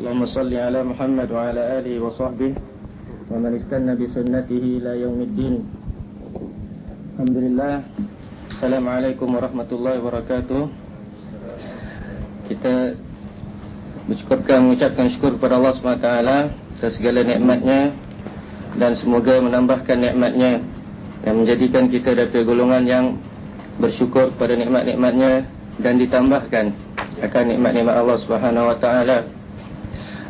اللهم صل على محمد وعلى آله وصحبه ومن استنى بسنته إلى يوم الدين الحمد لله السلام عليكم ورحمة الله وبركاته kita mengucapkan, mengucapkan syukur kepada Allah SWT atas segala nikmatnya dan semoga menambahkan nikmatnya yang menjadikan kita daripada golongan yang bersyukur kepada nikmat-nikmatnya dan ditambahkan akan nikmat-nikmat Allah Subhanahu Wa Taala.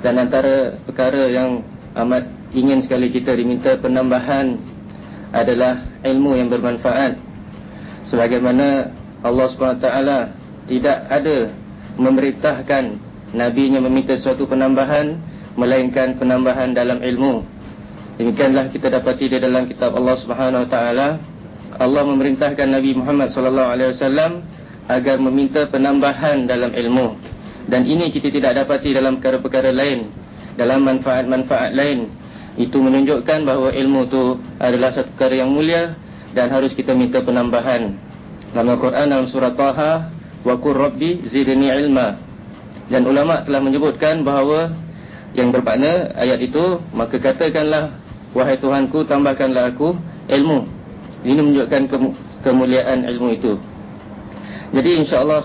Dan antara perkara yang amat ingin sekali kita diminta penambahan adalah ilmu yang bermanfaat. Sebagaimana Allah Taala tidak ada memerintahkan nabinya meminta suatu penambahan melainkan penambahan dalam ilmu. Demikianlah kita dapati di dalam kitab Allah Taala Allah memerintahkan Nabi Muhammad wasallam agar meminta penambahan dalam ilmu dan ini kita tidak dapati dalam perkara-perkara lain dalam manfaat-manfaat lain. Itu menunjukkan bahawa ilmu itu adalah satu perkara yang mulia dan harus kita minta penambahan. Dalam Al-Quran dalam surah Taha wa qur rabbi zidni ilma. Dan ulama telah menyebutkan bahawa yang bermakna ayat itu maka katakanlah wahai Tuhanku tambahkanlah aku ilmu. Ini menunjukkan kemuliaan ilmu itu jadi insyaAllah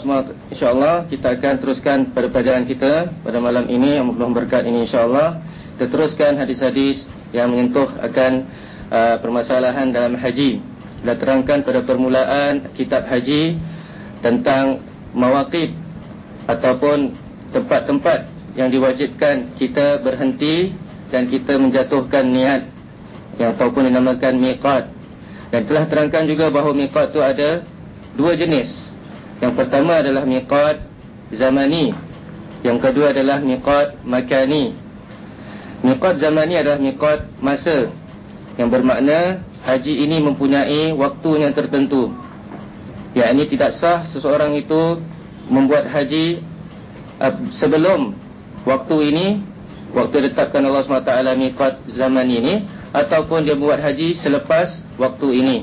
insyaAllah kita akan teruskan pelajaran kita pada malam ini. Yang belum berkat ini insyaAllah. Kita teruskan hadis-hadis yang menyentuh akan uh, permasalahan dalam haji. Kita terangkan pada permulaan kitab haji tentang mawakib ataupun tempat-tempat yang diwajibkan kita berhenti dan kita menjatuhkan niat yang ataupun dinamakan miqat. Dan telah terangkan juga bahawa miqat itu ada dua jenis yang pertama adalah miqat zamani. Yang kedua adalah miqat makani. Miqat zamani adalah miqat masa. Yang bermakna haji ini mempunyai waktu yang tertentu. Yang ini tidak sah seseorang itu membuat haji uh, sebelum waktu ini. Waktu ditetapkan Allah SWT miqat zaman ini. Ataupun dia buat haji selepas waktu ini.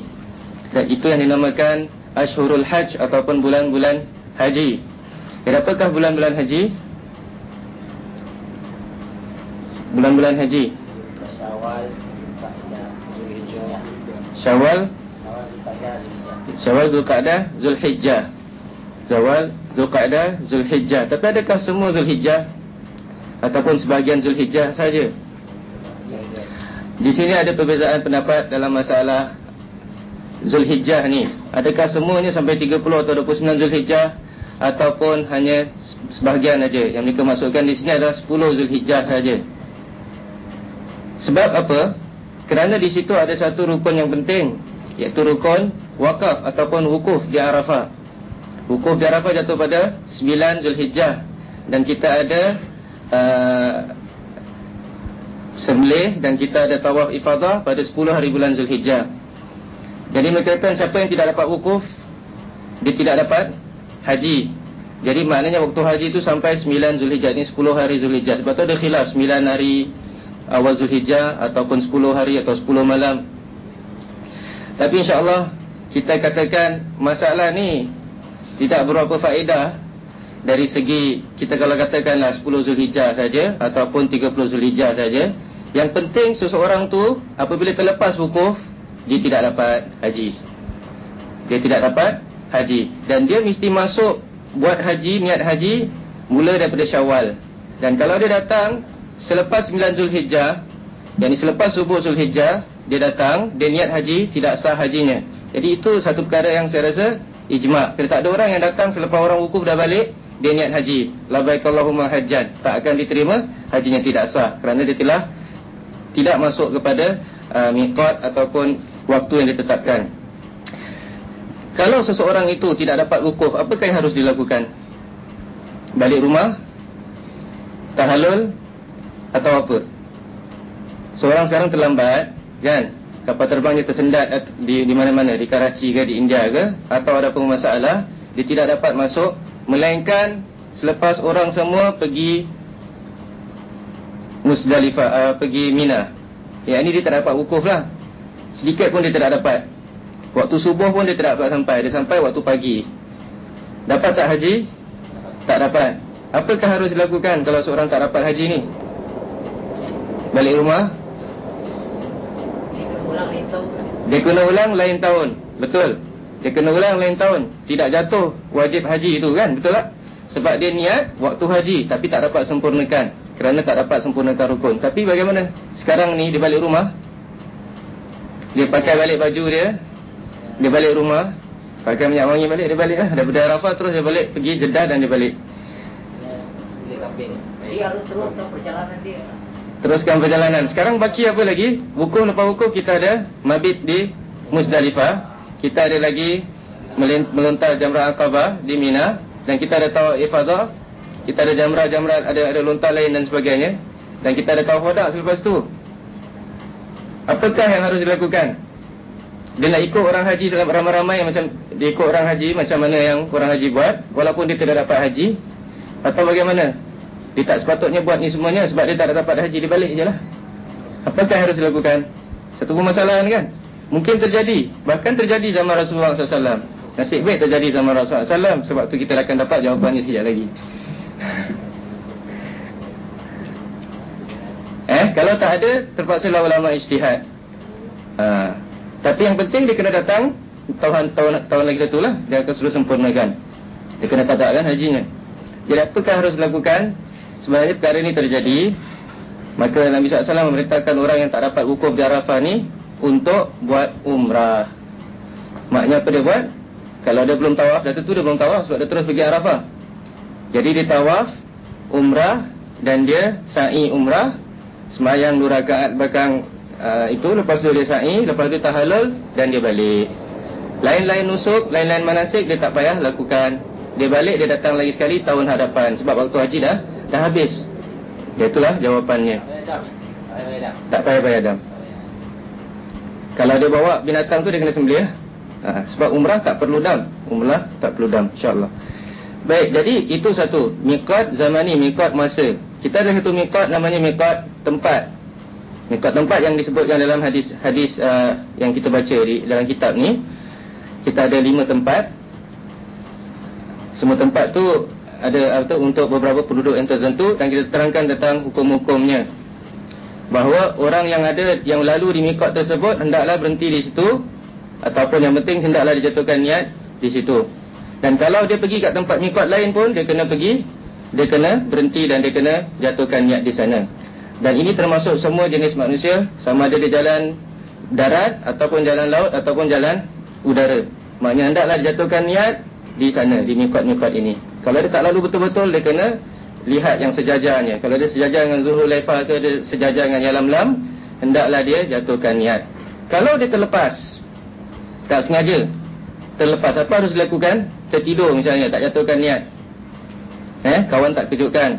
Dan itu yang dinamakan Ashurul Hajj ataupun bulan-bulan haji. Berapakah bulan-bulan haji? Bulan-bulan haji. Syawal, Syawal, Syawal, Zulqa'dah, Zulhijjah. Syawal, Zulqa'dah, Zulhijjah. Tapi adakah semua Zulhijjah? Ataupun sebahagian Zulhijjah saja? Di sini ada perbezaan pendapat dalam masalah Zulhijjah ni. Adakah semuanya sampai 30 atau 29 Zulhijjah? Ataupun hanya sebahagian saja Yang mereka masukkan di sini adalah 10 Zulhijjah saja. Sebab apa? Kerana di situ ada satu rukun yang penting Iaitu rukun wakaf ataupun wukuf di Arafah. Wukuf di Arafah jatuh pada 9 Zulhijjah. Dan kita ada uh, Sembelih dan kita ada tawaf ifadah pada 10 hari bulan Zulhijjah jadi kata siapa yang tidak dapat wukuf Dia tidak dapat haji. Jadi maknanya waktu haji itu sampai 9 Zulhijjah Ini 10 hari Zulhijjah. Sebab itu ada khilaf 9 hari awal Zulhijjah Ataupun 10 hari atau 10 malam. Tapi insyaAllah Kita katakan masalah ni Tidak berapa faedah Dari segi kita kalau katakanlah 10 Zulhijjah saja Ataupun 30 Zulhijjah saja. Yang penting seseorang tu Apabila terlepas wukuf dia tidak dapat haji. Dia tidak dapat haji dan dia mesti masuk buat haji niat haji mula daripada Syawal. Dan kalau dia datang selepas 9 Zulhijjah, yakni selepas subuh Zulhijjah, dia datang dia niat haji tidak sah hajinya. Jadi itu satu perkara yang saya rasa ijma'. Kalau tak ada orang yang datang selepas orang wukuf dah balik, dia niat haji. Labaikallahumma hajjan. Tak akan diterima, hajinya tidak sah. Kerana dia telah tidak masuk kepada uh, miqat ataupun waktu yang ditetapkan. Kalau seseorang itu tidak dapat wukuf, apakah yang harus dilakukan? Balik rumah? Tahalul? Atau apa? Seorang sekarang terlambat, kan? Kapal terbangnya tersendat di di mana-mana, di Karachi ke, di India ke? Atau ada pun masalah, dia tidak dapat masuk. Melainkan selepas orang semua pergi Musdalifah, uh, pergi Mina. Ya, ini dia tak dapat wukuf lah. Sedikit pun dia tidak dapat Waktu subuh pun dia tidak dapat sampai Dia sampai waktu pagi Dapat tak haji? Tak dapat Apakah harus dilakukan kalau seorang tak dapat haji ni? Balik rumah? Dia kena ulang lain tahun. Dia kena ulang lain tahun. Betul. Dia kena ulang lain tahun. Tidak jatuh wajib haji itu kan? Betul tak? Sebab dia niat waktu haji tapi tak dapat sempurnakan. Kerana tak dapat sempurnakan rukun. Tapi bagaimana? Sekarang ni dia balik rumah. Dia pakai balik baju dia. Dia balik rumah. Pakai minyak wangi balik, dia balik lah. Daripada Arafah terus dia balik, pergi Jeddah dan dia balik. Dia harus teruskan perjalanan dia. Teruskan perjalanan. Sekarang baki apa lagi? Wukuf lepas wukuf kita ada mabit di Musdalifah. Kita ada lagi melontar jamrah Aqabah di Mina dan kita ada tawaf ifadah. Kita ada jamrah-jamrah, ada ada lontar lain dan sebagainya. Dan kita ada tawaf wada selepas tu. Apakah yang harus dilakukan? Dia nak ikut orang haji dalam ramai-ramai macam dia ikut orang haji macam mana yang orang haji buat walaupun dia tidak dapat haji atau bagaimana? Dia tak sepatutnya buat ni semuanya sebab dia tak dapat haji dia balik je lah. Apakah harus dilakukan? Satu permasalahan kan? Mungkin terjadi, bahkan terjadi zaman Rasulullah SAW. Nasib baik terjadi zaman Rasulullah SAW sebab tu kita akan dapat jawapannya sekejap lagi. Kalau tak ada terpaksa lah ulama ijtihad. Ha. Tapi yang penting dia kena datang tahun tahun tahun lagi satu lah dia akan suruh sempurnakan. Dia kena katakan hajinya. Jadi apakah harus dilakukan? Sebenarnya perkara ini terjadi Maka Nabi SAW memerintahkan orang yang tak dapat wukuf di Arafah ni Untuk buat umrah Maknanya apa dia buat? Kalau dia belum tawaf, dah tentu dia belum tawaf Sebab dia terus pergi Arafah Jadi dia tawaf, umrah Dan dia sa'i umrah Semayang dua rakaat belakang uh, itu lepas tu dia sa'i lepas tu tahallul dan dia balik. Lain-lain nusuk lain-lain manasik dia tak payah lakukan. Dia balik dia datang lagi sekali tahun hadapan. Sebab waktu haji dah dah habis. Dia itulah jawapannya. Tak payah bayar dam. Kalau dia bawa binatang tu dia kena sembelih ha, sebab umrah tak perlu dam. Umrah tak perlu dam insyaallah. Baik jadi itu satu. Miqat zamani miqat masa kita ada satu miqat namanya miqat tempat Mikat tempat yang disebutkan dalam hadis hadis uh, yang kita baca di dalam kitab ni kita ada lima tempat. Semua tempat tu ada atau untuk beberapa penduduk yang tertentu dan kita terangkan tentang hukum-hukumnya. Bahawa orang yang ada yang lalu di mikat tersebut hendaklah berhenti di situ ataupun yang penting hendaklah dijatuhkan niat di situ. Dan kalau dia pergi kat tempat mikat lain pun dia kena pergi dia kena berhenti dan dia kena jatuhkan niat di sana. Dan ini termasuk semua jenis manusia Sama ada di jalan darat Ataupun jalan laut Ataupun jalan udara. Maknanya hendaklah dijatuhkan niat Di sana, di mikot-mikot ini. Kalau dia tak lalu betul-betul Dia kena lihat yang sejajarnya. Kalau dia sejajar dengan Zuhul Leifah Atau dia sejajar dengan Yalam Lam Hendaklah dia jatuhkan niat. Kalau dia terlepas Tak sengaja Terlepas, apa harus dilakukan? Tertidur misalnya, tak jatuhkan niat Eh, kawan tak kejutkan?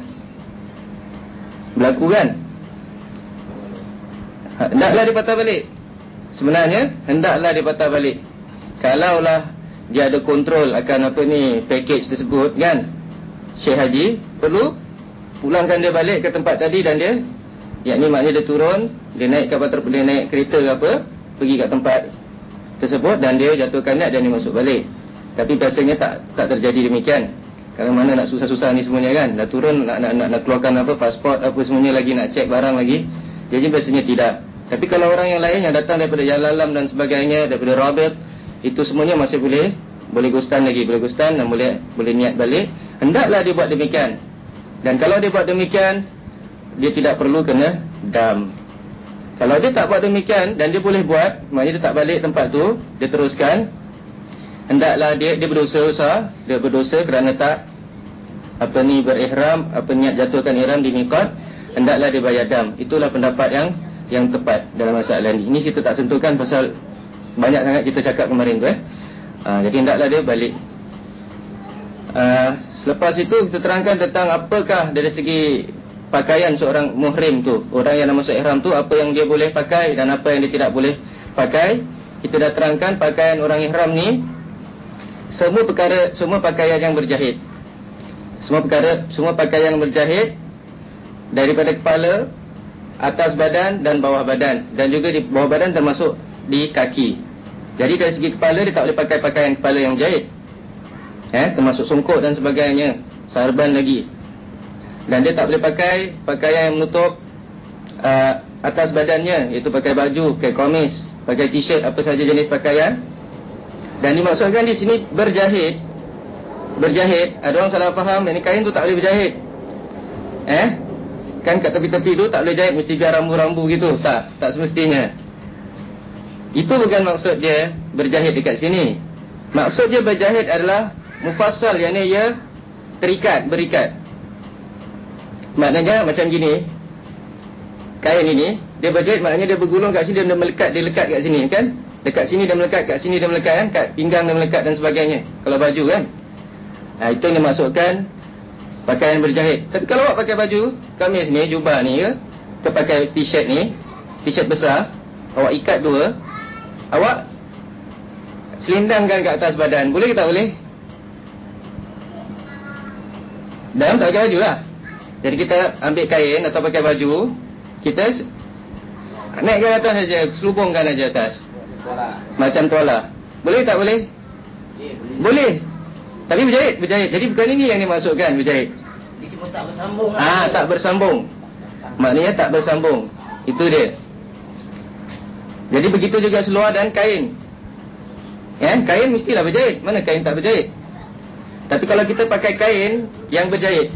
Berlaku kan? Hendaklah dia patah balik. Sebenarnya Hendaklah dia patah balik. Kalaulah Dia ada kontrol akan apa ni Package tersebut kan? Syekh Haji Perlu Pulangkan dia balik ke tempat tadi dan dia Yang ni maknanya dia turun Dia naik kapal ter Dia naik kereta ke apa Pergi ke tempat Tersebut Dan dia jatuhkan niat dan dia masuk balik. Tapi biasanya tak tak terjadi demikian Kalau mana nak susah-susah ni semuanya kan Dah turun nak, nak, nak, nak keluarkan apa Pasport apa semuanya lagi Nak cek barang lagi jadi biasanya tidak. Tapi kalau orang yang lain yang datang daripada Jalalam dan sebagainya, daripada Robert, itu semuanya masih boleh boleh gustan lagi, boleh gustan dan boleh boleh niat balik. Hendaklah dia buat demikian. Dan kalau dia buat demikian, dia tidak perlu kena dam. Kalau dia tak buat demikian dan dia boleh buat, maknanya dia tak balik tempat tu, dia teruskan. Hendaklah dia dia berdosa usah, dia berdosa kerana tak apa ni berihram, apa niat jatuhkan ihram di miqat hendaklah dia bayar dam. Itulah pendapat yang yang tepat dalam masalah ini. Ini kita tak sentuhkan pasal banyak sangat kita cakap kemarin tu eh. Ha, jadi hendaklah dia balik. Ha, selepas itu kita terangkan tentang apakah dari segi pakaian seorang muhrim tu. Orang yang masuk ihram tu apa yang dia boleh pakai dan apa yang dia tidak boleh pakai. Kita dah terangkan pakaian orang ihram ni semua perkara semua pakaian yang berjahit. Semua perkara semua pakaian yang berjahit daripada kepala, atas badan dan bawah badan dan juga di bawah badan termasuk di kaki. Jadi dari segi kepala dia tak boleh pakai pakaian kepala yang jahit. Eh, termasuk songkok dan sebagainya, sarban lagi. Dan dia tak boleh pakai pakaian yang menutup uh, atas badannya Iaitu pakai baju, pakai komis, pakai t-shirt, apa saja jenis pakaian Dan dimaksudkan di sini berjahit. Berjahit, ada orang salah faham Ini kain tu tak boleh berjahit. Eh? Kan kat tepi-tepi tu tak boleh jahit Mesti biar rambu-rambu gitu. Tak, tak semestinya. Itu bukan maksud dia berjahit dekat sini. Maksud dia berjahit adalah Mufassal, yang ni ia terikat, berikat. Maknanya macam gini. Kain ini Dia berjahit maknanya dia bergulung kat sini Dia melekat, dia lekat kat sini kan Dekat sini dia melekat, kat sini dia melekat kan? Kat pinggang dia melekat dan sebagainya. Kalau baju kan? Ha, Itu yang dimaksudkan Pakaian berjahit. Tapi kalau awak pakai baju Kamis ni, jubah ni ke? Kita pakai t-shirt ni T-shirt besar Awak ikat dua Awak Selindangkan kat atas badan. Boleh ke tak boleh? Dalam tak pakai baju lah. Jadi kita ambil kain atau pakai baju, kita naikkan atas saja, selubungkan saja atas. Macam tuala. Boleh tak boleh? Boleh. Tapi berjahit, berjahit. Jadi bukan ini yang dimaksudkan berjahit. Dia cuma tak bersambung. Ah, ha, tak bersambung. Maknanya tak bersambung. Itu dia. Jadi begitu juga seluar dan kain. Ya, kain mestilah berjahit. Mana kain tak berjahit? Tapi kalau kita pakai kain yang berjahit,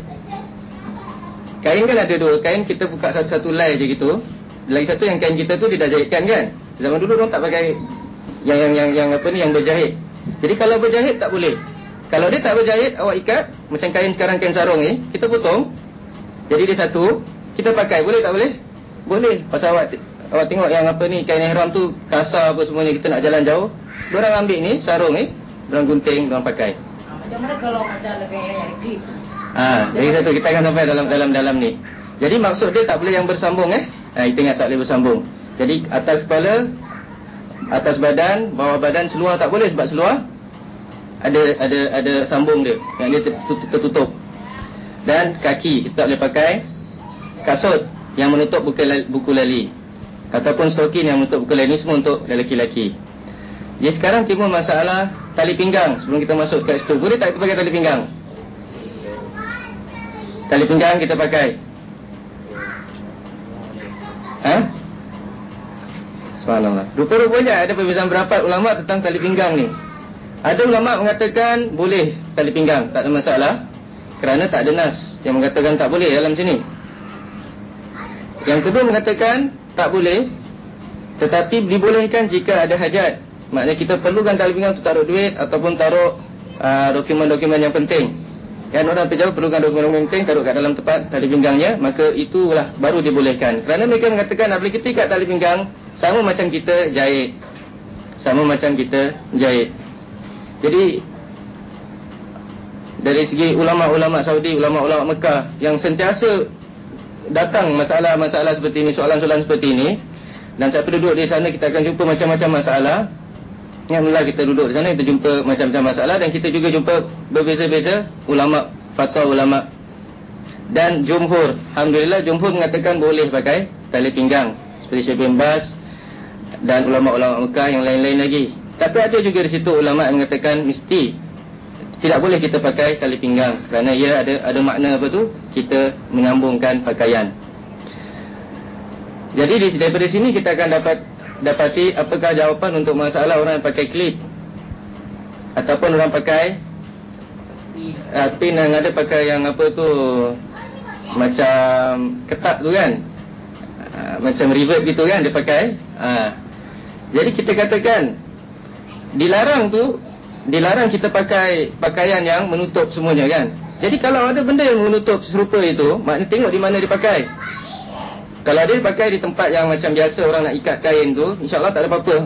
Kain kan ada dua Kain kita buka satu-satu lay je gitu Lagi satu yang kain kita tu dia dah jahitkan kan Zaman dulu orang tak pakai yang, yang yang yang apa ni yang berjahit Jadi kalau berjahit tak boleh Kalau dia tak berjahit awak ikat Macam kain sekarang kain sarung ni Kita potong Jadi dia satu Kita pakai boleh tak boleh? Boleh Pasal awak awak tengok yang apa ni Kain ihram tu kasar apa semuanya Kita nak jalan jauh Diorang ambil ni sarung ni Diorang gunting diorang pakai ah, Macam mana kalau ada lebih yang klip Ha, jadi satu kita akan sampai dalam dalam dalam ni. Jadi maksud dia tak boleh yang bersambung eh. Ha, kita ingat tak boleh bersambung. Jadi atas kepala, atas badan, bawah badan seluar tak boleh sebab seluar ada ada ada sambung dia yang dia tertutup. Dan kaki kita tak boleh pakai kasut yang menutup buku lali, buku lali ataupun stokin yang menutup buku lali semua untuk lelaki-lelaki. Jadi sekarang timbul masalah tali pinggang sebelum kita masuk ke situ. Boleh tak kita pakai tali pinggang? Tali pinggang kita pakai. Ha? Subhanallah. Rupa-rupanya ada perbezaan berapa ulama tentang tali pinggang ni. Ada ulama mengatakan boleh tali pinggang, tak ada masalah. Kerana tak ada nas yang mengatakan tak boleh dalam sini. Yang kedua mengatakan tak boleh. Tetapi dibolehkan jika ada hajat. Maknanya kita perlukan tali pinggang untuk taruh duit ataupun taruh uh, dokumen-dokumen uh, yang penting. Kan orang terjauh perlukan dokumen penting taruh kat dalam tempat tali pinggangnya, maka itulah baru dibolehkan. Kerana mereka mengatakan apabila kita ikat tali pinggang sama macam kita jahit. Sama macam kita jahit. Jadi dari segi ulama-ulama Saudi, ulama-ulama Mekah yang sentiasa datang masalah-masalah seperti ini, soalan-soalan seperti ini dan saya duduk di sana kita akan jumpa macam-macam masalah Alhamdulillah kita duduk di sana kita jumpa macam-macam masalah dan kita juga jumpa berbeza-beza ulama fatwa ulama dan jumhur alhamdulillah jumhur mengatakan boleh pakai tali pinggang seperti Syekh bin Bas dan ulama-ulama Mekah yang lain-lain lagi. Tapi ada juga di situ ulama yang mengatakan mesti tidak boleh kita pakai tali pinggang kerana ia ada ada makna apa tu? Kita menyambungkan pakaian. Jadi daripada sini kita akan dapat dapati apakah jawapan untuk masalah orang yang pakai klip ataupun orang pakai uh, pin yang ada pakai yang apa tu? Macam ketat tu kan uh, macam reverb gitu kan dia pakai uh. jadi kita katakan dilarang tu dilarang kita pakai pakaian yang menutup semuanya kan jadi kalau ada benda yang menutup serupa itu maknanya tengok di mana dipakai kalau dia pakai di tempat yang macam biasa orang nak ikat kain tu, insya-Allah tak ada apa-apa.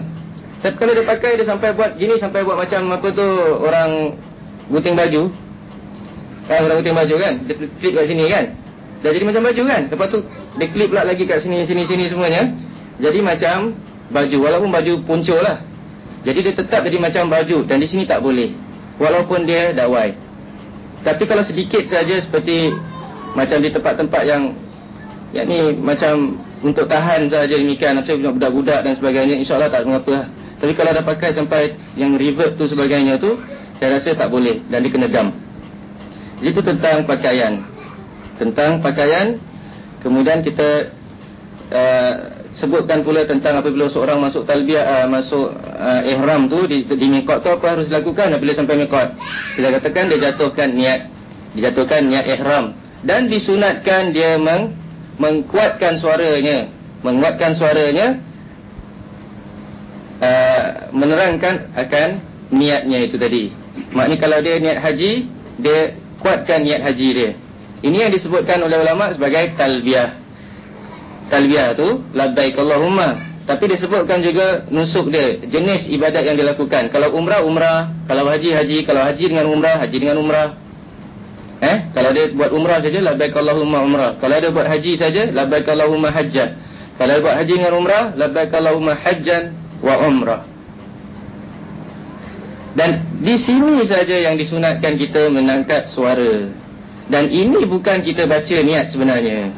Tapi kalau dia pakai dia sampai buat gini sampai buat macam apa tu orang gunting baju. Kan orang gunting baju kan? Dia clip kat sini kan? Dah jadi macam baju kan? Lepas tu dia clip pula lagi kat sini sini sini semuanya. Jadi macam baju walaupun baju punco lah. Jadi dia tetap jadi macam baju dan di sini tak boleh. Walaupun dia dakwai. Tapi kalau sedikit saja seperti macam di tempat-tempat yang yang ni macam untuk tahan saja demikian Macam budak-budak dan sebagainya InsyaAllah tak mengapa Tapi kalau dah pakai sampai yang revert tu sebagainya tu Saya rasa tak boleh dan dia kena dam Itu tentang pakaian tentang pakaian. Kemudian kita uh, sebutkan pula tentang apabila seorang masuk talbiyah uh, masuk uh, ihram tu di, di miqat tu apa harus dilakukan apabila sampai miqat. Kita katakan dia jatuhkan niat dijatuhkan niat ihram dan disunatkan dia meng, mengkuatkan suaranya, menguatkan suaranya uh, menerangkan akan niatnya itu tadi. Maknanya kalau dia niat haji, dia kuatkan niat haji dia. Ini yang disebutkan oleh ulama sebagai talbiyah. Talbiyah tu labbaik Allahumma. Tapi disebutkan juga nusuk dia, jenis ibadat yang dilakukan. Kalau umrah umrah, kalau haji haji, kalau haji dengan umrah, haji dengan umrah. Eh, kalau dia buat umrah saja labbaik Allahumma umrah. Kalau dia buat haji saja labbaik Allahumma hajjan. Kalau dia buat haji dengan umrah, labbaik Allahumma hajjan wa umrah. Dan di sini saja yang disunatkan kita menangkat suara. Dan ini bukan kita baca niat sebenarnya.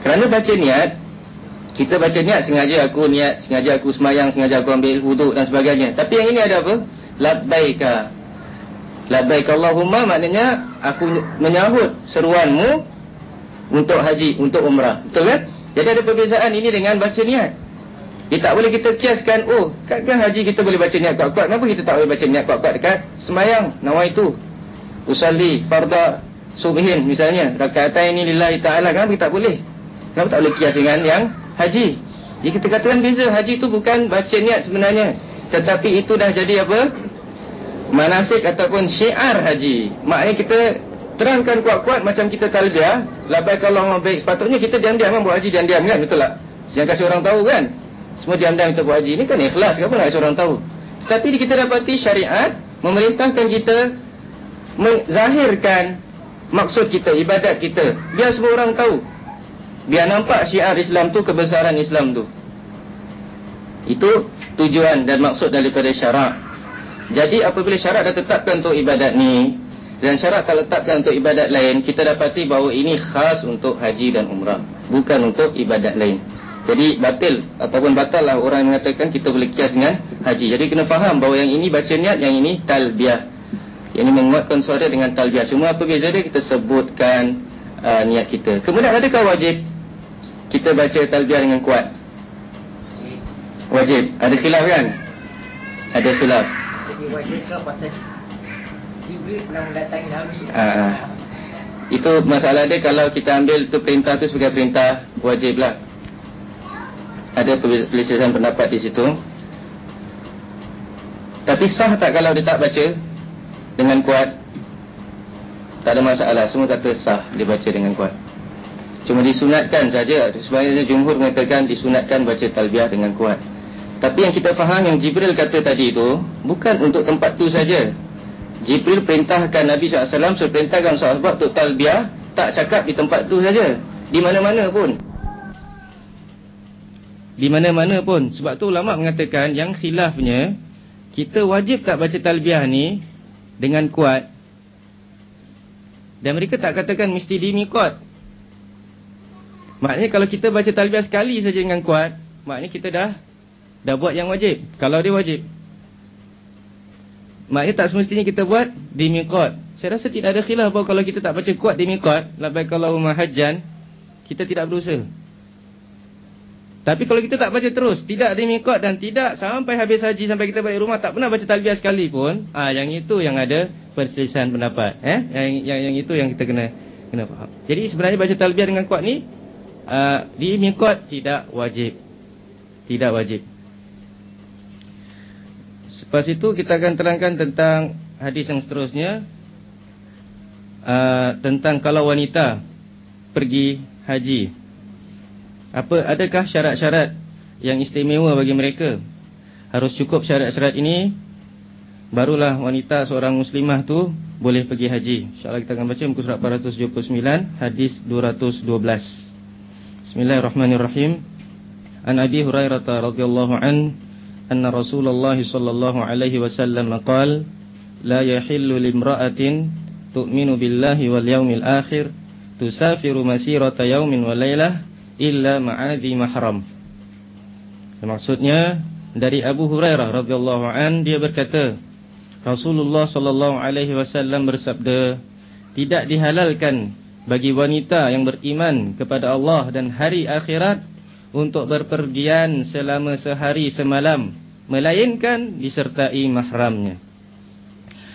Kerana baca niat, kita baca niat sengaja aku niat, sengaja aku semayang, sengaja aku ambil wuduk dan sebagainya. Tapi yang ini ada apa? Labbaika. Labbaika Allahumma maknanya aku menyahut seruanmu untuk haji, untuk umrah. Betul kan? Jadi ada perbezaan ini dengan baca niat. Dia tak boleh kita kiaskan, oh, kan, kan haji kita boleh baca niat kuat-kuat. Kenapa kita tak boleh baca niat kuat-kuat dekat semayang, nawai itu. Usalli, farda, subhin misalnya. Rakatan ini lillahi ta'ala. Kenapa kita tak boleh? Kenapa tak boleh kias dengan yang haji? Jadi kita katakan beza, haji itu bukan baca niat sebenarnya. Tetapi itu dah jadi apa? Manasik ataupun syiar haji. Maknanya kita terangkan kuat-kuat macam kita talbiah. Labaik Allah baik. Sepatutnya kita diam-diam kan buat haji diam-diam kan? Betul tak? Jangan kasih orang tahu kan? Semua diam-diam kita buat haji ni kan ikhlas ke apa nak seorang tahu. Tapi kita dapati syariat memerintahkan kita menzahirkan maksud kita, ibadat kita. Biar semua orang tahu. Biar nampak syiar Islam tu, kebesaran Islam tu. Itu tujuan dan maksud daripada syarak. Jadi apabila syarak dah tetapkan untuk ibadat ni, dan syarak tak letakkan untuk ibadat lain, kita dapati bahawa ini khas untuk haji dan umrah. Bukan untuk ibadat lain. Jadi batil ataupun batal lah orang mengatakan kita boleh kias dengan haji. Jadi kena faham bahawa yang ini baca niat, yang ini talbiah. Ini menguatkan suara dengan talbiah. Cuma apa beza dia kita sebutkan uh, niat kita. Kemudian adakah wajib kita baca talbiah dengan kuat? Wajib. Ada khilaf kan? Ada khilaf. Jadi wajib ke pasal Jibril pernah mendatangi Nabi? Uh, itu masalah dia kalau kita ambil tu perintah tu sebagai perintah wajib lah ada perselisihan pendapat di situ. Tapi sah tak kalau dia tak baca dengan kuat? Tak ada masalah. Semua kata sah dia baca dengan kuat. Cuma disunatkan saja. Sebenarnya jumhur mengatakan disunatkan baca talbiah dengan kuat. Tapi yang kita faham yang Jibril kata tadi itu bukan untuk tempat tu saja. Jibril perintahkan Nabi SAW suruh perintahkan sahabat untuk talbiah tak cakap di tempat tu saja. Di mana-mana pun di mana-mana pun. Sebab tu ulama mengatakan yang khilafnya kita wajib tak baca talbiah ni dengan kuat. Dan mereka tak katakan mesti di miqat. Maknanya kalau kita baca talbiah sekali saja dengan kuat, maknanya kita dah dah buat yang wajib. Kalau dia wajib. Maknanya tak semestinya kita buat di miqat. Saya rasa tidak ada khilaf bahawa kalau kita tak baca kuat di miqat, labbaik Allahumma hajjan, kita tidak berusaha. Tapi kalau kita tak baca terus, tidak ada mikot dan tidak sampai habis haji sampai kita balik rumah tak pernah baca talbiah sekali pun, ah yang itu yang ada perselisihan pendapat, eh? Yang yang yang itu yang kita kena kena faham. Jadi sebenarnya baca talbiah dengan kuat ni uh, di mikot tidak wajib. Tidak wajib. Selepas itu kita akan terangkan tentang hadis yang seterusnya uh, tentang kalau wanita pergi haji apa adakah syarat-syarat yang istimewa bagi mereka? Harus cukup syarat-syarat ini barulah wanita seorang muslimah tu boleh pergi haji. Insya-Allah kita akan baca muka surat 479 hadis 212. Bismillahirrahmanirrahim. An Abi Hurairah radhiyallahu an anna Rasulullah sallallahu alaihi wasallam qala la yahillu limra'atin tu'minu billahi wal yawmil akhir tusafiru masirata yawmin wa laylah illa ma'adhi mahram. Maksudnya dari Abu Hurairah radhiyallahu an dia berkata Rasulullah sallallahu alaihi wasallam bersabda tidak dihalalkan bagi wanita yang beriman kepada Allah dan hari akhirat untuk berpergian selama sehari semalam melainkan disertai mahramnya.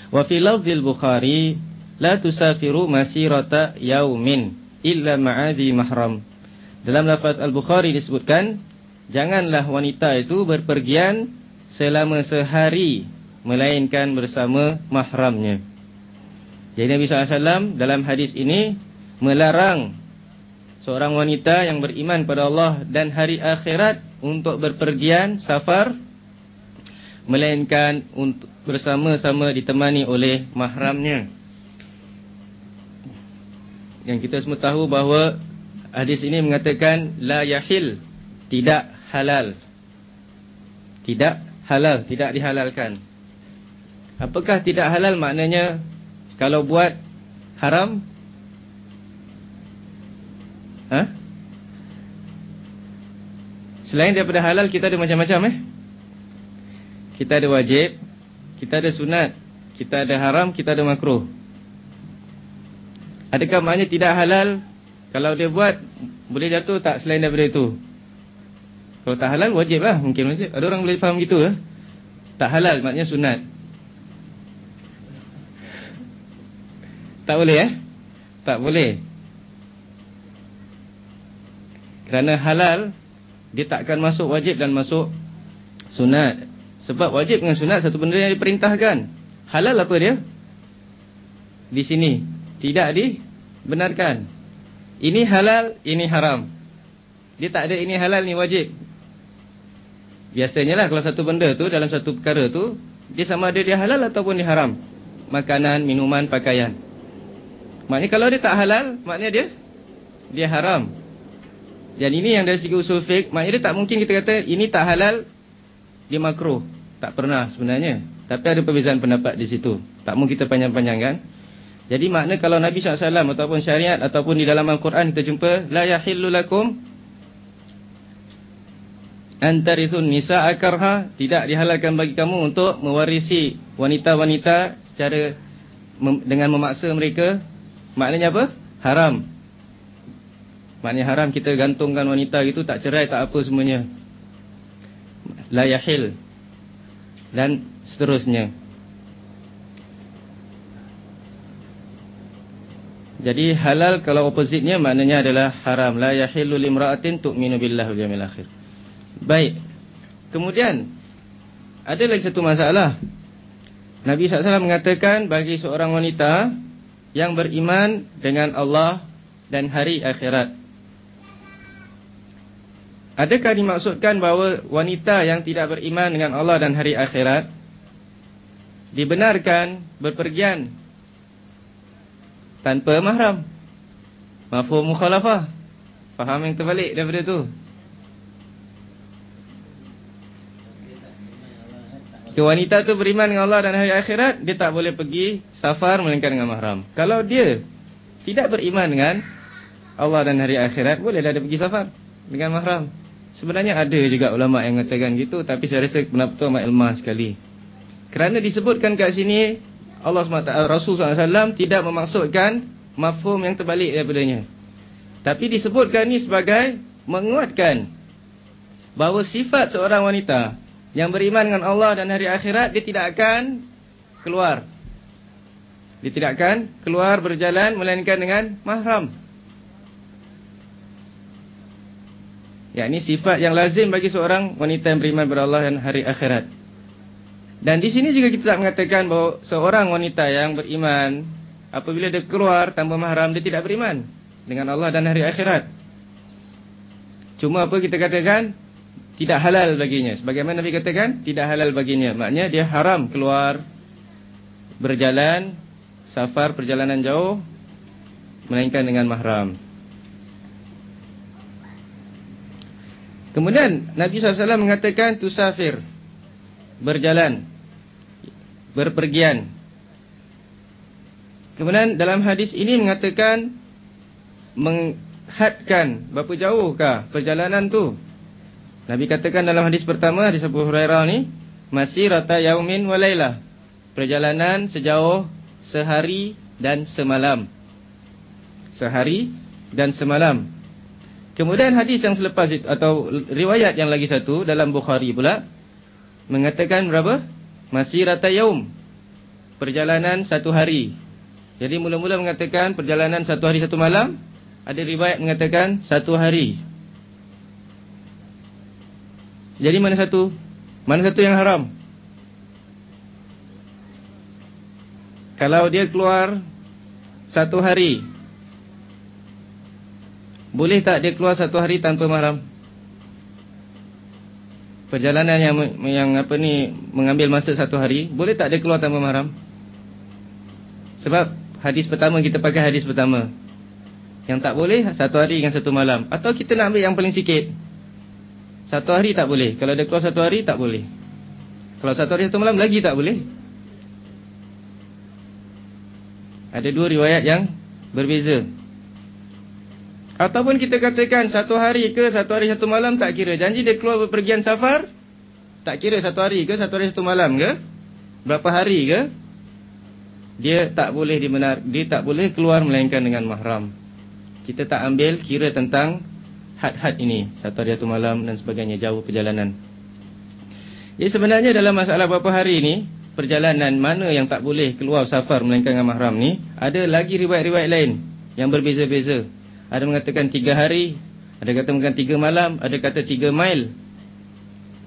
Wa fi lafzil Bukhari la tusafiru masirata yaumin illa ma'adhi mahram. Dalam lafaz Al-Bukhari disebutkan janganlah wanita itu berpergian selama sehari melainkan bersama mahramnya. Jadi Nabi SAW dalam hadis ini melarang seorang wanita yang beriman pada Allah dan hari akhirat untuk berpergian safar melainkan untuk bersama-sama ditemani oleh mahramnya. Yang kita semua tahu bahawa hadis ini mengatakan la yahil tidak halal. Tidak halal, tidak dihalalkan. Apakah tidak halal maknanya kalau buat haram Ha? Selain daripada halal kita ada macam-macam eh. Kita ada wajib, kita ada sunat, kita ada haram, kita ada makruh. Adakah maknanya tidak halal kalau dia buat boleh jatuh tak selain daripada itu? Kalau tak halal wajib lah mungkin wajib. Ada orang boleh faham gitu eh? Tak halal maknanya sunat. Tak boleh eh? Tak boleh. Kerana halal Dia tak akan masuk wajib dan masuk sunat Sebab wajib dengan sunat Satu benda yang diperintahkan Halal apa dia? Di sini Tidak dibenarkan Ini halal, ini haram Dia tak ada ini halal, ini wajib Biasanya lah Kalau satu benda tu Dalam satu perkara tu Dia sama ada dia halal ataupun dia haram Makanan, minuman, pakaian Maknanya kalau dia tak halal Maknanya dia Dia haram dan ini yang dari segi usul fiqh, maknanya tak mungkin kita kata ini tak halal, dia makruh. Tak pernah sebenarnya. Tapi ada perbezaan pendapat di situ. Tak mungkin kita panjang-panjangkan. Jadi makna kalau Nabi SAW ataupun syariat ataupun di dalam Al-Quran kita jumpa la yahillu lakum antarithun nisa akarha tidak dihalalkan bagi kamu untuk mewarisi wanita-wanita secara mem dengan memaksa mereka maknanya apa haram Maknanya haram kita gantungkan wanita itu tak cerai tak apa semuanya. La yahil. Dan seterusnya. Jadi halal kalau oppositnya maknanya adalah haram. La yahilu limra'atin tu'minu billahi wal akhir. Baik. Kemudian ada lagi satu masalah. Nabi SAW mengatakan bagi seorang wanita yang beriman dengan Allah dan hari akhirat. Adakah dimaksudkan bahawa wanita yang tidak beriman dengan Allah dan hari akhirat dibenarkan berpergian tanpa mahram? Mafhum mukhalafah. Faham yang terbalik daripada itu. Ke wanita tu beriman dengan Allah dan hari akhirat, dia tak boleh pergi safar melainkan dengan mahram. Kalau dia tidak beriman dengan Allah dan hari akhirat, bolehlah dia pergi safar dengan mahram. Sebenarnya ada juga ulama yang mengatakan gitu tapi saya rasa pendapat tu amat ilmah sekali. Kerana disebutkan kat sini Allah SWT Rasul SAW tidak memaksudkan mafhum yang terbalik daripadanya. Tapi disebutkan ni sebagai menguatkan bahawa sifat seorang wanita yang beriman dengan Allah dan hari akhirat dia tidak akan keluar. Dia tidak akan keluar berjalan melainkan dengan mahram. Ya, ini sifat yang lazim bagi seorang wanita yang beriman kepada Allah dan hari akhirat. Dan di sini juga kita tak mengatakan bahawa seorang wanita yang beriman apabila dia keluar tanpa mahram dia tidak beriman dengan Allah dan hari akhirat. Cuma apa kita katakan tidak halal baginya. Sebagaimana Nabi katakan tidak halal baginya. Maknanya dia haram keluar berjalan safar perjalanan jauh melainkan dengan mahram. Kemudian Nabi SAW mengatakan tusafir berjalan berpergian. Kemudian dalam hadis ini mengatakan menghadkan berapa jauhkah perjalanan tu? Nabi katakan dalam hadis pertama hadis Abu Hurairah ni masih rata yaumin walailah. Perjalanan sejauh sehari dan semalam. sehari dan semalam. Kemudian hadis yang selepas itu atau riwayat yang lagi satu dalam Bukhari pula mengatakan berapa? Masih rata yaum. Perjalanan satu hari. Jadi mula-mula mengatakan perjalanan satu hari satu malam. Ada riwayat mengatakan satu hari. Jadi mana satu? Mana satu yang haram? Kalau dia keluar satu hari boleh tak dia keluar satu hari tanpa mahram? Perjalanan yang yang apa ni mengambil masa satu hari, boleh tak dia keluar tanpa mahram? Sebab hadis pertama kita pakai hadis pertama. Yang tak boleh satu hari dengan satu malam. Atau kita nak ambil yang paling sikit. Satu hari tak boleh. Kalau dia keluar satu hari tak boleh. Kalau satu hari satu malam lagi tak boleh. Ada dua riwayat yang berbeza. Ataupun kita katakan satu hari ke satu hari satu malam tak kira. Janji dia keluar berpergian safar. Tak kira satu hari ke satu hari satu malam ke. Berapa hari ke. Dia tak boleh dibenar, dia tak boleh keluar melainkan dengan mahram. Kita tak ambil kira tentang had-had ini. Satu hari satu malam dan sebagainya jauh perjalanan. Jadi sebenarnya dalam masalah berapa hari ini. Perjalanan mana yang tak boleh keluar safar melainkan dengan mahram ni. Ada lagi riwayat-riwayat lain yang berbeza-beza. Ada mengatakan tiga hari, ada kata mengatakan tiga malam, ada kata tiga mil.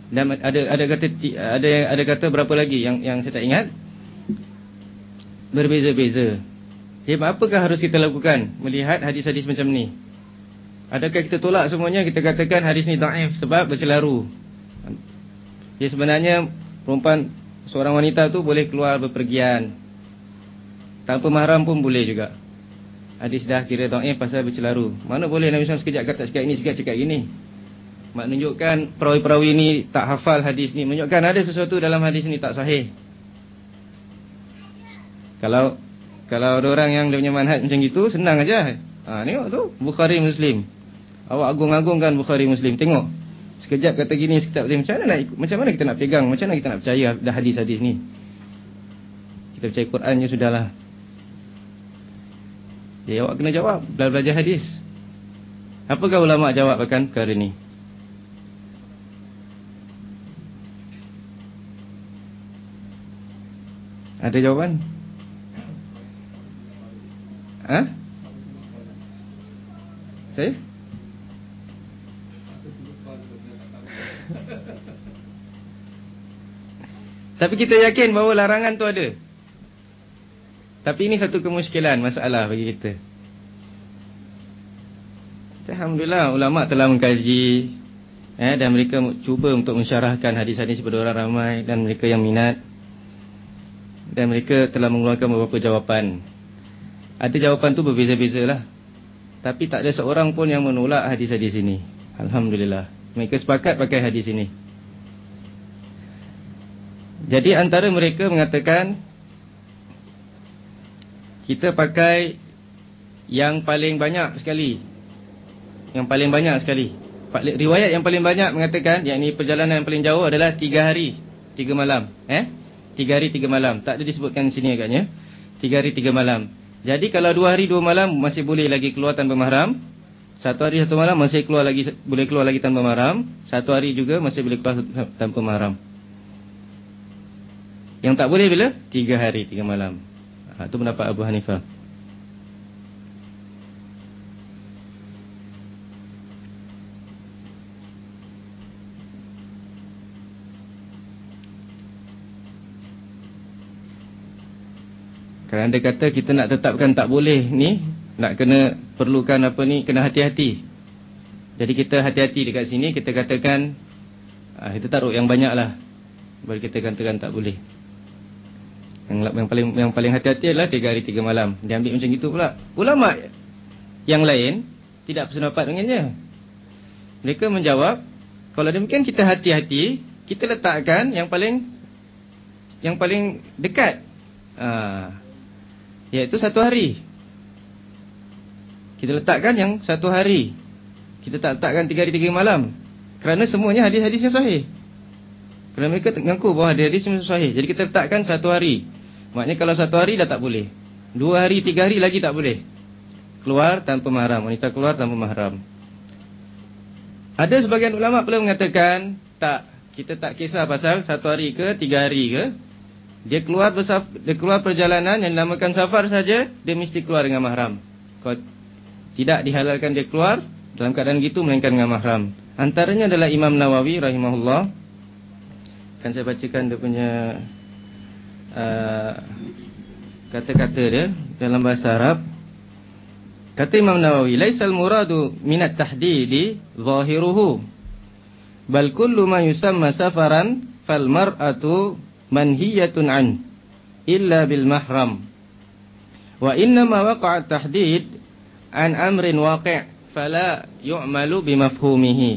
Dan ada ada kata ada ada kata berapa lagi yang yang saya tak ingat. Berbeza-beza. Jadi apakah harus kita lakukan melihat hadis-hadis macam ni? Adakah kita tolak semuanya kita katakan hadis ni dhaif sebab bercelaru? Jadi sebenarnya perempuan seorang wanita tu boleh keluar berpergian tanpa mahram pun boleh juga. Hadis dah kira ta'if pasal bercelaru. Mana boleh Nabi SAW sekejap kata sekejap ini, sekejap cakap. Mak menunjukkan perawi-perawi ini tak hafal hadis ni. Menunjukkan ada sesuatu dalam hadis ni tak sahih. Kalau kalau ada orang yang dia punya manhaj macam itu, senang aja. Ha, tengok tu, Bukhari Muslim. Awak agung-agungkan Bukhari Muslim. Tengok. Sekejap kata gini, sekejap kata macam mana nak ikut, macam mana kita nak pegang, macam mana kita nak percaya dah hadis-hadis ni. Kita percaya Quran je sudahlah. Ya, awak kena jawab belajar hadis. Apakah ulama jawab akan perkara ini? Ada jawapan? Ha? Saya? Tapi kita yakin bahawa larangan tu ada. Tapi ini satu kemuskilan masalah bagi kita. Alhamdulillah ulama telah mengkaji eh, dan mereka cuba untuk mensyarahkan hadis-hadis kepada orang ramai dan mereka yang minat dan mereka telah mengeluarkan beberapa jawapan. Ada jawapan tu berbeza-beza lah. Tapi tak ada seorang pun yang menolak hadis-hadis ini. Alhamdulillah. Mereka sepakat pakai hadis ini. Jadi antara mereka mengatakan kita pakai yang paling banyak sekali. Yang paling banyak sekali. Riwayat yang paling banyak mengatakan yang ini perjalanan yang paling jauh adalah 3 hari 3 malam, eh? 3 hari 3 malam. Tak ada disebutkan di sini agaknya. 3 hari 3 malam. Jadi kalau 2 hari 2 malam masih boleh lagi keluar tanpa mahram. Satu hari satu malam masih keluar lagi boleh keluar lagi tanpa mahram. Satu hari juga masih boleh keluar tanpa mahram. Yang tak boleh bila? 3 hari 3 malam. Ha, itu pendapat Abu Hanifah. Kalau anda kata kita nak tetapkan tak boleh ni, nak kena perlukan apa ni, kena hati-hati. Jadi kita hati-hati dekat sini, kita katakan, ah, kita taruh yang banyak lah. Baru kita katakan tak boleh. Yang, yang paling yang paling hati-hati adalah tiga hari tiga malam. Dia ambil macam itu pula. Ulama yang lain tidak bersenapat dengannya. Mereka menjawab, kalau demikian kita hati-hati, kita letakkan yang paling yang paling dekat. Ah, iaitu satu hari. Kita letakkan yang satu hari. Kita tak letakkan tiga hari tiga malam. Kerana semuanya hadis-hadis yang sahih. Kerana mereka mengaku bahawa hadis yang sahih. Jadi kita letakkan satu hari. Maknanya kalau satu hari dah tak boleh. Dua hari, tiga hari lagi tak boleh. keluar tanpa mahram, wanita keluar tanpa mahram. Ada sebagian ulama pula mengatakan tak, kita tak kisah pasal satu hari ke tiga hari ke. Dia keluar bersaf, dia keluar perjalanan yang dinamakan safar saja, dia mesti keluar dengan mahram. Kalau tidak dihalalkan dia keluar dalam keadaan gitu melainkan dengan mahram. Antaranya adalah Imam Nawawi rahimahullah. Kan saya bacakan dia punya kata-kata uh, dia dalam bahasa Arab. Kata Imam Nawawi, "Laisal muradu min at-tahdidi zahiruhu, bal kullu ma yusamma safaran fal mar'atu manhiyatun an illa bil mahram." Wa inna ma waqa'a at-tahdid an amrin waqi' fala yu'malu bimafhumihi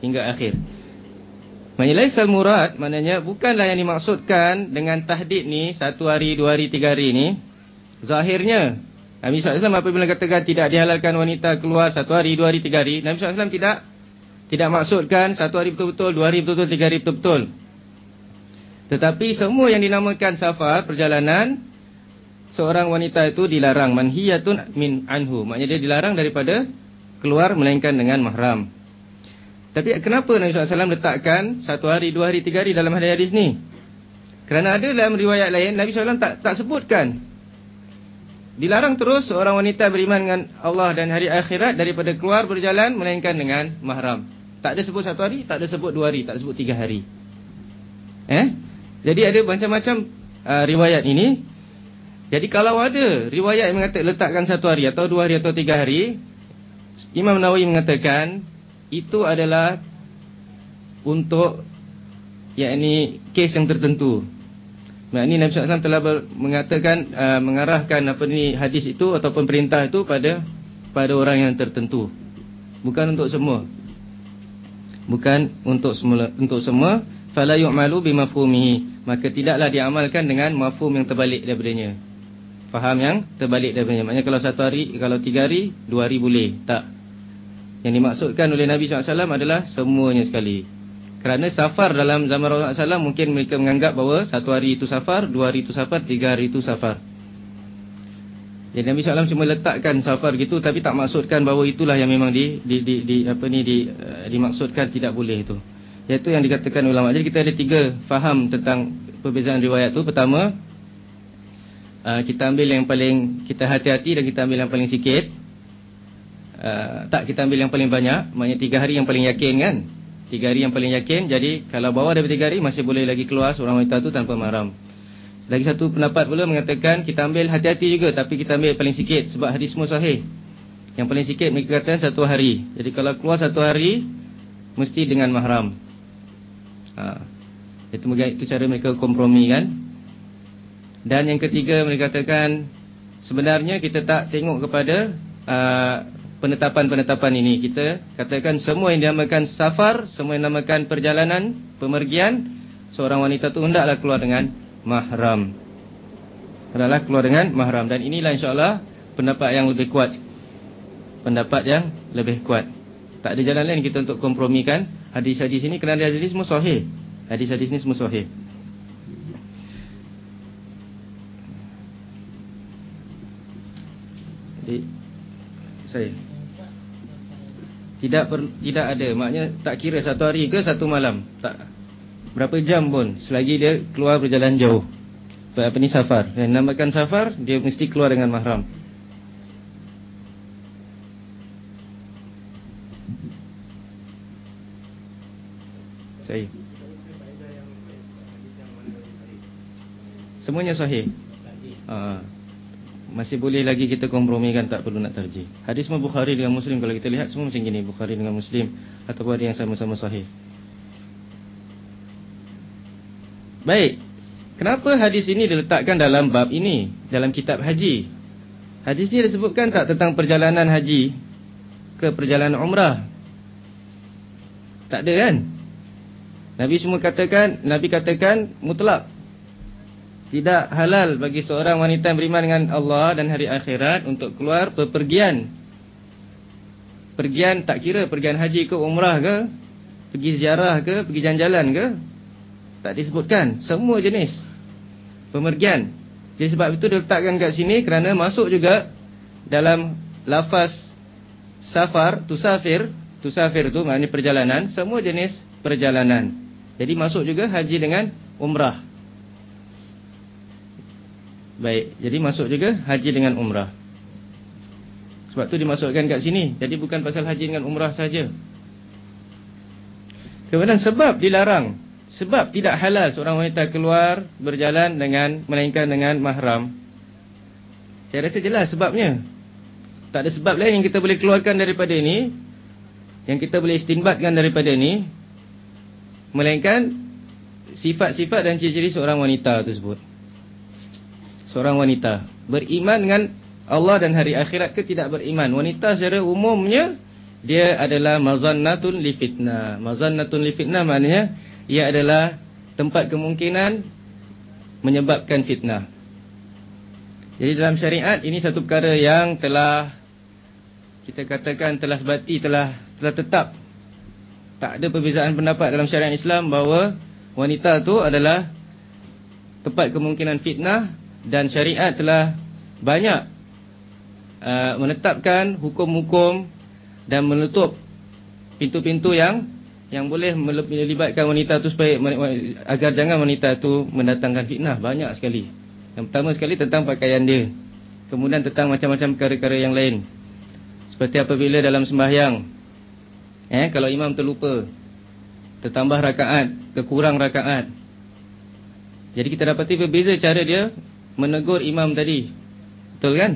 hingga akhir. Maknanya laisal murad maknanya bukanlah yang dimaksudkan dengan tahdid ni satu hari, dua hari, tiga hari ni zahirnya Nabi SAW apabila katakan tidak dihalalkan wanita keluar satu hari, dua hari, tiga hari. Nabi SAW tidak tidak maksudkan satu hari betul-betul, dua hari betul-betul, tiga hari betul-betul. Tetapi semua yang dinamakan safar, perjalanan, seorang wanita itu dilarang. Manhiyatun min anhu. Maknanya dia dilarang daripada keluar melainkan dengan mahram. Tapi kenapa Nabi SAW letakkan satu hari, dua hari, tiga hari dalam hadis-hadis ni? Kerana ada dalam riwayat lain, Nabi SAW tak, tak sebutkan Dilarang terus seorang wanita beriman dengan Allah dan hari akhirat daripada keluar berjalan melainkan dengan mahram. Tak ada sebut satu hari, tak ada sebut dua hari, tak sebut tiga hari. Eh? Jadi ada macam-macam uh, riwayat ini. Jadi kalau ada riwayat yang mengatakan letakkan satu hari atau dua hari atau tiga hari, Imam Nawawi mengatakan itu adalah untuk yakni kes yang tertentu. Maknanya Nabi SAW telah mengatakan uh, mengarahkan apa ni hadis itu ataupun perintah itu pada pada orang yang tertentu. Bukan untuk semua. Bukan untuk semua untuk semua fala yu'malu bimafhumihi. Maka tidaklah diamalkan dengan mafhum yang terbalik daripadanya. Faham yang terbalik daripadanya. Maknanya kalau satu hari, kalau tiga hari, dua hari boleh. Tak. Yang dimaksudkan oleh Nabi SAW adalah semuanya sekali. Kerana safar dalam zaman Rasulullah SAW mungkin mereka menganggap bahawa satu hari itu safar, dua hari itu safar, tiga hari itu safar. Jadi Nabi SAW cuma letakkan safar gitu tapi tak maksudkan bahawa itulah yang memang di, di, di, di apa ni di, uh, dimaksudkan tidak boleh itu. Iaitu yang dikatakan ulama. Jadi kita ada tiga faham tentang perbezaan riwayat itu. Pertama, uh, kita ambil yang paling kita hati-hati dan kita ambil yang paling sikit. Uh, tak kita ambil yang paling banyak, maknanya tiga hari yang paling yakin kan? Tiga hari yang paling yakin Jadi kalau bawa daripada tiga hari Masih boleh lagi keluar seorang wanita itu tanpa mahram. Lagi satu pendapat pula mengatakan Kita ambil hati-hati juga Tapi kita ambil paling sikit Sebab hadis semua sahih. Yang paling sikit mereka katakan satu hari. Jadi kalau keluar satu hari Mesti dengan mahram. Ha. itu, itu cara mereka kompromi kan? Dan yang ketiga mereka katakan Sebenarnya kita tak tengok kepada uh, penetapan-penetapan ini kita katakan semua yang dinamakan safar, semua yang dinamakan perjalanan, pemergian, seorang wanita itu hendaklah keluar dengan mahram. Hendaklah keluar dengan mahram dan inilah insya-Allah pendapat yang lebih kuat. Pendapat yang lebih kuat. Tak ada jalan lain kita untuk kompromikan hadis-hadis ini kerana hadis semua sahih. Hadis-hadis ini semua sahih. Jadi saya tidak per, tidak ada. Maknanya tak kira satu hari ke satu malam. Tak. Berapa jam pun. Selagi dia keluar berjalan jauh. Apa ni safar. Dan namakan safar dia mesti keluar dengan mahram. Sahih. Semuanya sahih. Ah masih boleh lagi kita kompromikan tak perlu nak tarjih. Hadis semua Bukhari dengan Muslim kalau kita lihat semua macam gini Bukhari dengan Muslim ataupun ada yang sama-sama sahih. Baik. Kenapa hadis ini diletakkan dalam bab ini dalam kitab haji? Hadis ini disebutkan tak tentang perjalanan haji ke perjalanan umrah? Tak ada kan? Nabi semua katakan, Nabi katakan mutlak tidak halal bagi seorang wanita yang beriman dengan Allah dan hari akhirat untuk keluar bepergian. Pergian tak kira pergian haji ke umrah ke, pergi ziarah ke, pergi jalan-jalan ke. Tak disebutkan. Semua jenis pemergian. Jadi sebab itu diletakkan kat sini kerana masuk juga dalam lafaz safar, tusafir, tusafir tu maknanya perjalanan, semua jenis perjalanan. Jadi masuk juga haji dengan umrah. Baik, jadi masuk juga haji dengan umrah. Sebab tu dimasukkan kat sini. Jadi bukan pasal haji dengan umrah saja. Kemudian sebab dilarang. Sebab tidak halal seorang wanita keluar berjalan dengan melainkan dengan mahram. Saya rasa jelas sebabnya. Tak ada sebab lain yang kita boleh keluarkan daripada ini. Yang kita boleh istinbatkan daripada ini. Melainkan sifat-sifat dan ciri-ciri seorang wanita tersebut. Seorang wanita. Beriman dengan Allah dan hari akhirat ke tidak beriman. Wanita secara umumnya dia adalah mazannatun li fitnah. Mazannatun li fitnah maknanya ia adalah tempat kemungkinan menyebabkan fitnah. Jadi dalam syariat ini satu perkara yang telah kita katakan telah sebati telah telah tetap tak ada perbezaan pendapat dalam syariat Islam bahawa wanita itu adalah tempat kemungkinan fitnah dan syariat telah banyak Uh, menetapkan hukum-hukum dan menutup pintu-pintu yang yang boleh melibatkan wanita itu supaya agar jangan wanita itu mendatangkan fitnah banyak sekali. Yang pertama sekali tentang pakaian dia. Kemudian tentang macam-macam perkara-perkara yang lain. Seperti apabila dalam sembahyang eh kalau imam terlupa tertambah rakaat, kekurang rakaat. Jadi kita dapati berbeza cara dia menegur imam tadi. Betul kan?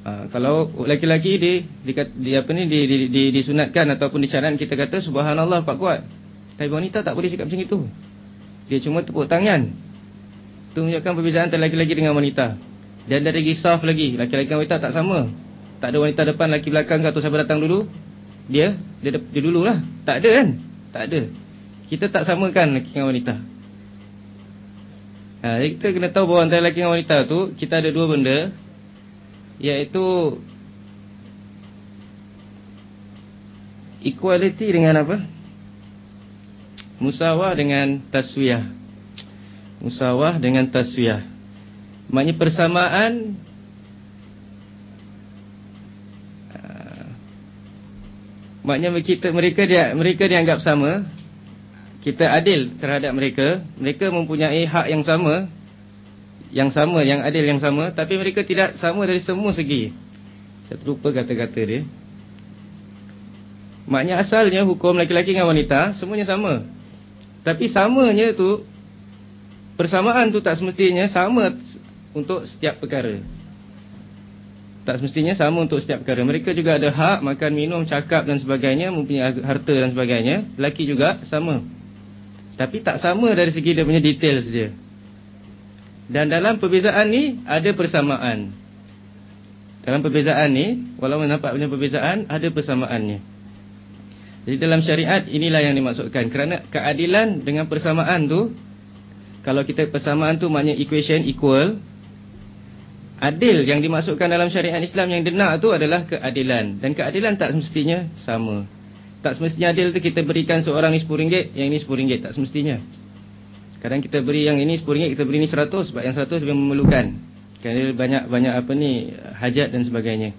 Ha, kalau laki-laki di, di, di apa ni di, di, di, disunatkan ataupun disyaratkan kita kata subhanallah pak kuat. Tapi wanita tak boleh cakap macam itu. Dia cuma tepuk tangan. Itu menunjukkan perbezaan antara laki-laki dengan wanita. Dan dari segi lagi, laki-laki dan wanita tak sama. Tak ada wanita depan, laki belakang atau siapa datang dulu. Dia, dia, dia dululah. Tak ada kan? Tak ada. Kita tak samakan laki dengan wanita. Ha, kita kena tahu bahawa antara laki dengan wanita tu kita ada dua benda. Iaitu Equality dengan apa? Musawah dengan taswiyah. Musawah dengan taswiyah. Maknanya persamaan uh, Maknanya kita, mereka dia, mereka dianggap sama Kita adil terhadap mereka Mereka mempunyai hak yang sama yang sama, yang adil yang sama Tapi mereka tidak sama dari semua segi. Saya terlupa kata-kata dia. Maknanya asalnya hukum laki-laki dengan wanita Semuanya sama. Tapi samanya tu Persamaan tu tak semestinya sama Untuk setiap perkara. Tak semestinya sama untuk setiap perkara. Mereka juga ada hak makan, minum, cakap dan sebagainya Mempunyai harta dan sebagainya. Laki juga sama Tapi tak sama dari segi dia punya detail saja dan dalam perbezaan ni ada persamaan. Dalam perbezaan ni, walaupun nampak punya perbezaan, ada persamaannya. Jadi dalam syariat inilah yang dimaksudkan. Kerana keadilan dengan persamaan tu, kalau kita persamaan tu maknanya equation equal, adil yang dimaksudkan dalam syariat Islam yang denak tu adalah keadilan. Dan keadilan tak semestinya sama. Tak semestinya adil tu kita berikan seorang ni RM10, yang ini RM10. Tak semestinya. Kadang kita beri yang ini RM10, kita beri ini RM100 sebab yang RM100 lebih memerlukan. Kerana banyak banyak apa ni hajat dan sebagainya.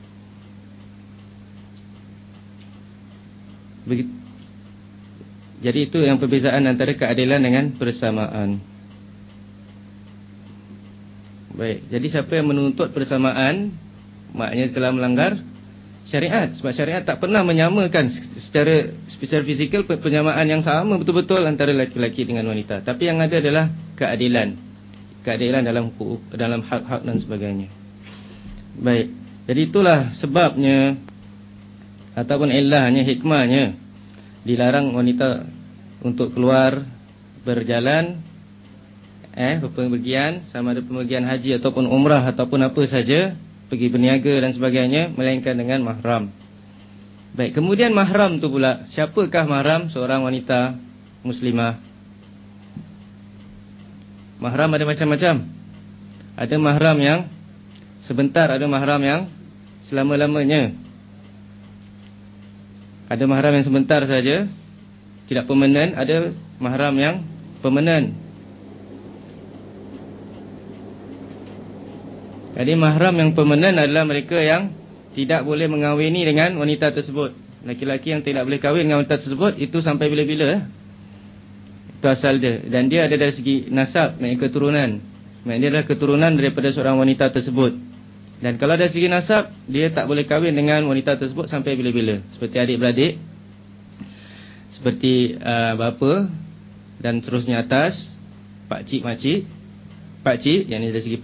Begitu. Jadi itu yang perbezaan antara keadilan dengan persamaan. Baik, jadi siapa yang menuntut persamaan maknanya telah melanggar syariat. Sebab syariat tak pernah menyamakan secara secara fizikal penyamaan yang sama betul-betul antara laki-laki dengan wanita. Tapi yang ada adalah keadilan. Keadilan dalam dalam hak-hak dan sebagainya. Baik. Jadi itulah sebabnya ataupun ilahnya hikmahnya dilarang wanita untuk keluar berjalan eh bepergian sama ada pemergian haji ataupun umrah ataupun apa saja pergi berniaga dan sebagainya melainkan dengan mahram. Baik, kemudian mahram tu pula, siapakah mahram seorang wanita muslimah? Mahram ada macam-macam. Ada mahram yang sebentar, ada mahram yang selama-lamanya. Ada mahram yang sebentar saja, tidak permanen, ada mahram yang permanen. Jadi mahram yang permanen adalah mereka yang tidak boleh mengawini dengan wanita tersebut. Laki-laki yang tidak boleh kahwin dengan wanita tersebut itu sampai bila-bila. Itu asal dia. Dan dia ada dari segi nasab, maknanya keturunan. Maknanya adalah keturunan daripada seorang wanita tersebut. Dan kalau dari segi nasab, dia tak boleh kahwin dengan wanita tersebut sampai bila-bila. Seperti adik-beradik. Seperti uh, bapa dan terusnya atas. Pakcik, makcik. Pakcik, yang ini dari segi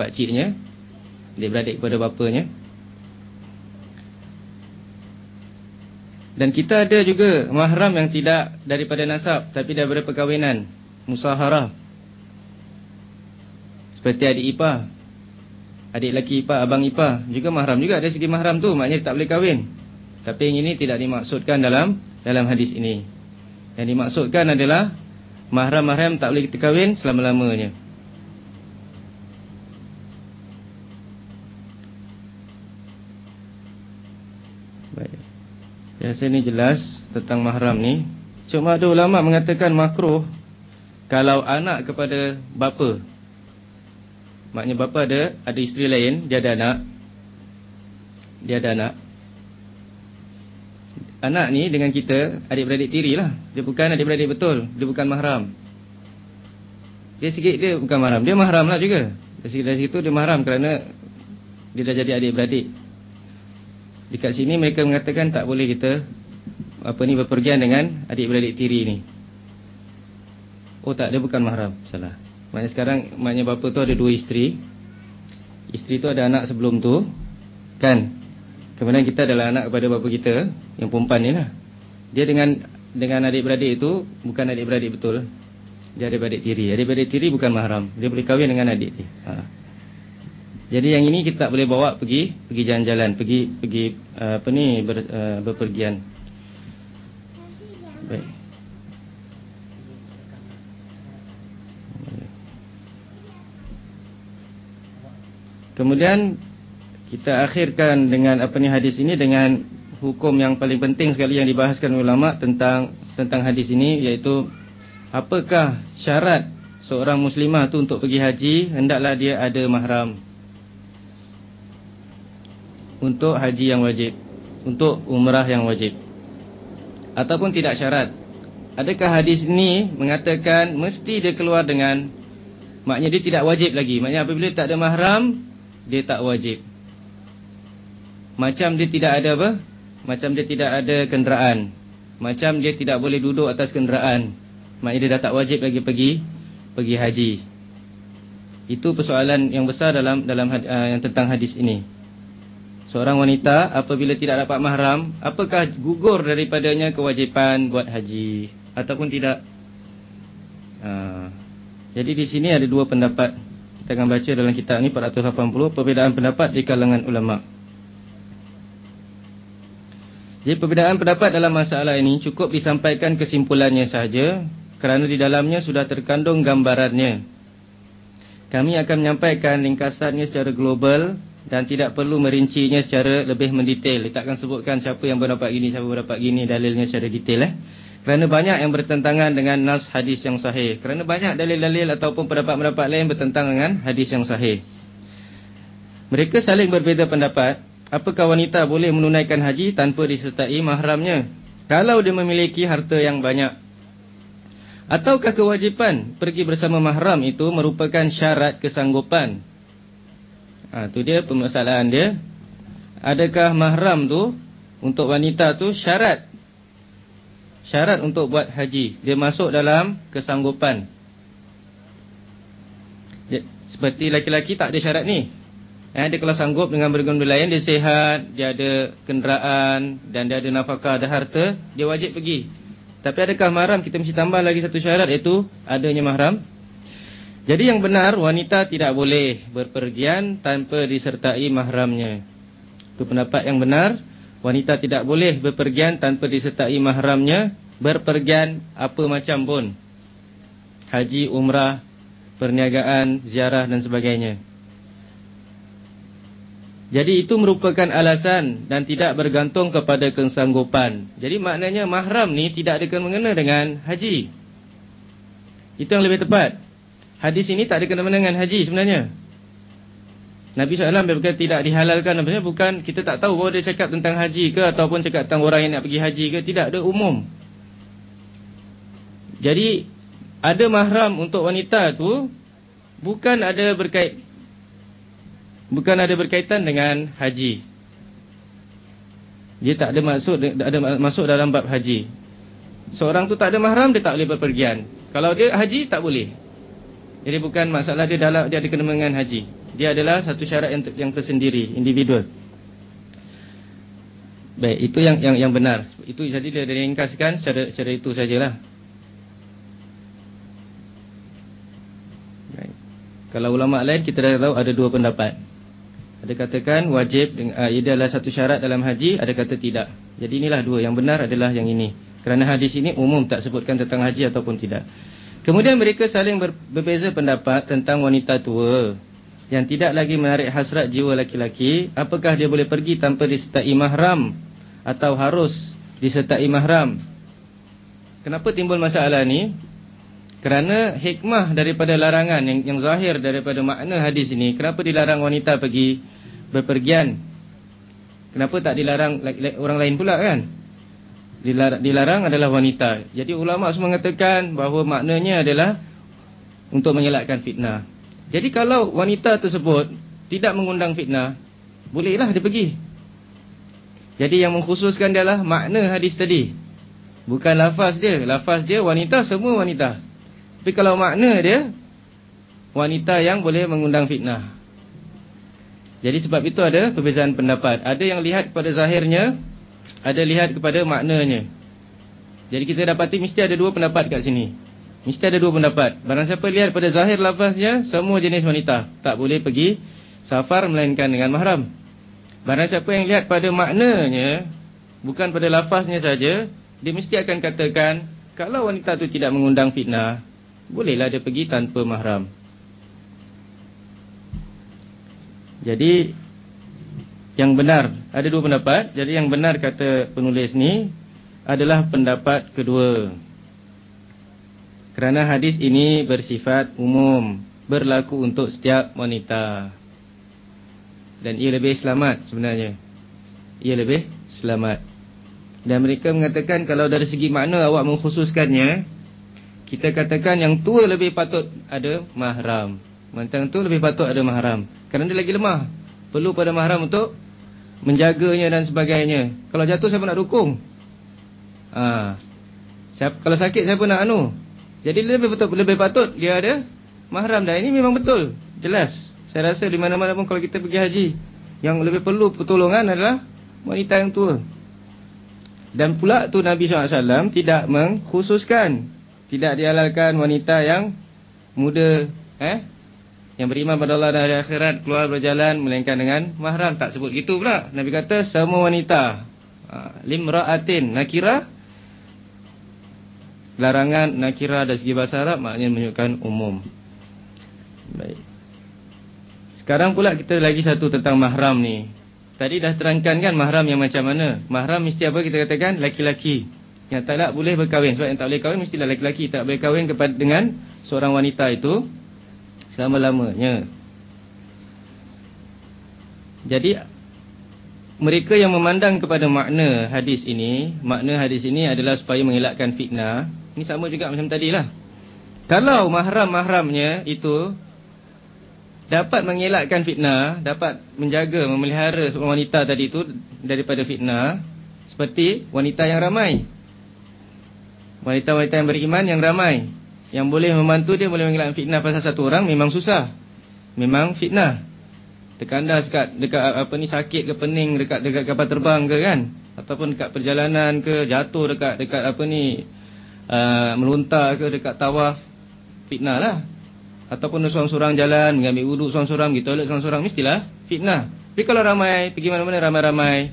pakciknya. Adik-beradik kepada bapanya. Dan kita ada juga mahram yang tidak daripada nasab tapi daripada perkahwinan, musaharah. Seperti adik ipar. Adik laki ipar, abang ipar juga mahram juga ada segi mahram tu, maknanya tak boleh kahwin. Tapi yang ini tidak dimaksudkan dalam dalam hadis ini. Yang dimaksudkan adalah mahram-mahram tak boleh kita kahwin selama-lamanya. Biasa ni jelas tentang mahram ni. Cuma ada ulama mengatakan makruh kalau anak kepada bapa. Maknanya bapa ada ada isteri lain, dia ada anak. Dia ada anak. Anak ni dengan kita adik-beradik tiri lah. Dia bukan adik-beradik betul. Dia bukan mahram. Dia sikit dia bukan mahram. Dia mahram lah juga. Dari situ dia mahram kerana dia dah jadi adik-beradik. Dekat sini mereka mengatakan tak boleh kita apa ni berpergian dengan adik-beradik tiri ni. Oh tak, dia bukan mahram. Salah. Maknanya sekarang maknanya bapa tu ada dua isteri. Isteri tu ada anak sebelum tu. Kan? Kemudian kita adalah anak kepada bapa kita yang perempuan ni lah. Dia dengan dengan adik-beradik itu bukan adik-beradik betul. Dia adik-beradik tiri. Adik-beradik tiri bukan mahram. Dia boleh kahwin dengan adik dia. Ha. Jadi yang ini kita tak boleh bawa pergi pergi jalan-jalan, pergi pergi uh, apa ni ber, uh, berpergian. Baik. Kemudian kita akhirkan dengan apa ni hadis ini dengan hukum yang paling penting sekali yang dibahaskan ulama tentang tentang hadis ini iaitu apakah syarat seorang muslimah tu untuk pergi haji hendaklah dia ada mahram untuk haji yang wajib untuk umrah yang wajib ataupun tidak syarat. Adakah hadis ini mengatakan mesti dia keluar dengan maknanya dia tidak wajib lagi? Maknanya apabila tak ada mahram dia tak wajib. Macam dia tidak ada apa? Macam dia tidak ada kenderaan. Macam dia tidak boleh duduk atas kenderaan. Maknanya dia dah tak wajib lagi pergi pergi haji. Itu persoalan yang besar dalam dalam uh, yang tentang hadis ini seorang wanita apabila tidak dapat mahram, apakah gugur daripadanya kewajipan buat haji ataupun tidak? Ha. Jadi di sini ada dua pendapat. Kita akan baca dalam kitab ini 480 perbezaan pendapat di kalangan ulama. Jadi perbezaan pendapat dalam masalah ini cukup disampaikan kesimpulannya sahaja kerana di dalamnya sudah terkandung gambarannya. Kami akan menyampaikan ringkasannya secara global dan tidak perlu merincinya secara lebih mendetail. Kita akan sebutkan siapa yang berdapat gini, siapa berdapat gini, dalilnya secara detail. Eh. Kerana banyak yang bertentangan dengan nas hadis yang sahih. Kerana banyak dalil-dalil ataupun pendapat-pendapat lain bertentangan dengan hadis yang sahih. Mereka saling berbeza pendapat. Apakah wanita boleh menunaikan haji tanpa disertai mahramnya? Kalau dia memiliki harta yang banyak. Ataukah kewajipan pergi bersama mahram itu merupakan syarat kesanggupan? Ha, tu dia permasalahan dia. Adakah mahram tu untuk wanita tu syarat? Syarat untuk buat haji. Dia masuk dalam kesanggupan. Dia, seperti laki-laki tak ada syarat ni. Eh, dia kalau sanggup dengan berguna lain, dia sihat, dia ada kenderaan dan dia ada nafkah, ada harta, dia wajib pergi. Tapi adakah mahram? Kita mesti tambah lagi satu syarat iaitu adanya mahram. Jadi yang benar wanita tidak boleh berpergian tanpa disertai mahramnya. Itu pendapat yang benar. Wanita tidak boleh berpergian tanpa disertai mahramnya. Berpergian apa macam pun. Haji, umrah, perniagaan, ziarah dan sebagainya. Jadi itu merupakan alasan dan tidak bergantung kepada kesanggupan. Jadi maknanya mahram ni tidak ada mengena dengan haji. Itu yang lebih tepat. Hadis ini tak ada kena-mena dengan haji sebenarnya. Nabi SAW berkata tidak dihalalkan Maksudnya bukan kita tak tahu bahawa dia cakap tentang haji ke Ataupun cakap tentang orang yang nak pergi haji ke Tidak, ada umum. Jadi ada mahram untuk wanita tu Bukan ada berkait Bukan ada berkaitan dengan haji. Dia tak ada maksud ada masuk dalam bab haji. Seorang tu tak ada mahram dia tak boleh berpergian. Kalau dia haji tak boleh Jadi bukan masalah dia dalam dia ada kena haji. Dia adalah satu syarat yang yang tersendiri individual. Baik itu yang yang yang benar. Itu jadi dia ringkaskan secara secara itu sajalah. Baik. Kalau ulama lain kita dah tahu ada dua pendapat. Ada katakan wajib uh, ia adalah satu syarat dalam haji ada kata tidak. Jadi inilah dua. Yang benar adalah yang ini. Kerana hadis ini umum tak sebutkan tentang haji ataupun tidak kemudian mereka saling ber, berbeza pendapat tentang wanita tua yang tidak lagi menarik hasrat jiwa laki-laki, apakah dia boleh pergi tanpa disertai mahram atau harus disertai mahram? Kenapa timbul masalah ni? Kerana hikmah daripada larangan yang, yang zahir daripada makna hadis ini, kenapa dilarang wanita pergi berpergian? Kenapa tak dilarang orang lain pula kan? Dilarang, dilarang adalah wanita. Jadi ulama semua mengatakan bahawa maknanya adalah untuk mengelakkan fitnah. Jadi kalau wanita tersebut tidak mengundang fitnah, bolehlah dia pergi. Jadi yang mengkhususkan adalah makna hadis tadi. Bukan lafaz dia. Lafaz dia wanita, semua wanita. Tapi kalau makna dia, wanita yang boleh mengundang fitnah. Jadi sebab itu ada perbezaan pendapat. Ada yang lihat kepada zahirnya, ada lihat kepada maknanya. Jadi kita dapati mesti ada dua pendapat kat sini. Mesti ada dua pendapat. Barang siapa lihat pada zahir lafaznya, semua jenis wanita. Tak boleh pergi safar melainkan dengan mahram. Barang siapa yang lihat pada maknanya, bukan pada lafaznya saja, dia mesti akan katakan, kalau wanita itu tidak mengundang fitnah, bolehlah dia pergi tanpa mahram. Jadi, yang benar, ada dua pendapat. Jadi yang benar kata penulis ni adalah pendapat kedua. Kerana hadis ini bersifat umum Berlaku untuk setiap wanita. Dan ia lebih selamat sebenarnya. Ia lebih selamat. Dan mereka mengatakan Kalau dari segi makna awak mengkhususkannya Kita katakan yang tua lebih patut ada mahram. Mantang tu lebih patut ada mahram. Kerana dia lagi lemah. Perlu pada mahram untuk Menjaganya dan sebagainya Kalau jatuh siapa nak dukung ha. siapa, Kalau sakit siapa nak anu jadi lebih betul lebih patut dia ada mahram dan ini memang betul. Jelas. Saya rasa di mana-mana pun kalau kita pergi haji yang lebih perlu pertolongan adalah wanita yang tua. Dan pula tu Nabi SAW tidak mengkhususkan tidak dihalalkan wanita yang muda eh yang beriman pada Allah dan hari akhirat keluar berjalan melainkan dengan mahram tak sebut gitu pula Nabi kata semua wanita ha, limraatin nakira larangan nakira dari segi bahasa Arab maknanya menunjukkan umum. Baik. Sekarang pula kita lagi satu tentang mahram ni. Tadi dah terangkan kan mahram yang macam mana? Mahram mesti apa kita katakan? Laki-laki. Yang tak boleh berkahwin. Sebab yang tak boleh kahwin mestilah laki-laki. Tak boleh kahwin kepada dengan seorang wanita itu selama-lamanya. Jadi mereka yang memandang kepada makna hadis ini, makna hadis ini adalah supaya mengelakkan fitnah. Ini sama juga macam tadi lah. Kalau mahram-mahramnya itu dapat mengelakkan fitnah, dapat menjaga, memelihara seorang wanita tadi itu daripada fitnah, seperti wanita yang ramai. Wanita-wanita yang beriman yang ramai. Yang boleh membantu dia boleh mengelakkan fitnah pasal satu orang memang susah. Memang fitnah. Terkandas dekat, dekat apa ni sakit ke pening dekat dekat kapal terbang ke kan? Ataupun dekat perjalanan ke jatuh dekat dekat apa ni uh, meluntar ke dekat tawaf fitnah lah ataupun seorang-seorang jalan mengambil wuduk seorang-seorang pergi toilet seorang-seorang mestilah fitnah tapi kalau ramai pergi mana-mana ramai-ramai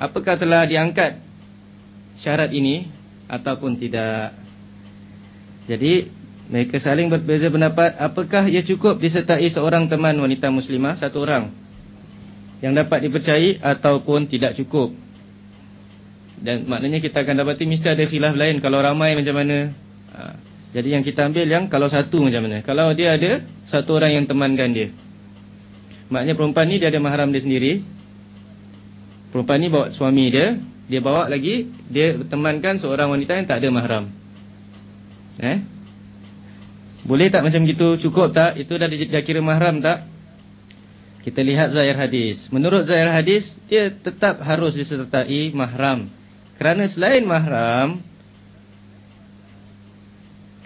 apakah telah diangkat syarat ini ataupun tidak jadi mereka saling berbeza pendapat apakah ia cukup disertai seorang teman wanita muslimah satu orang yang dapat dipercayai ataupun tidak cukup dan maknanya kita akan dapati mesti ada khilaf lain kalau ramai macam mana. Ha. Jadi yang kita ambil yang kalau satu macam mana. Kalau dia ada satu orang yang temankan dia. Maknanya perempuan ni dia ada mahram dia sendiri. Perempuan ni bawa suami dia, dia bawa lagi dia temankan seorang wanita yang tak ada mahram. Eh? Boleh tak macam gitu? Cukup tak? Itu dah, dah kira mahram tak? Kita lihat zahir hadis. Menurut zahir hadis, dia tetap harus disertai mahram. Kerana selain mahram,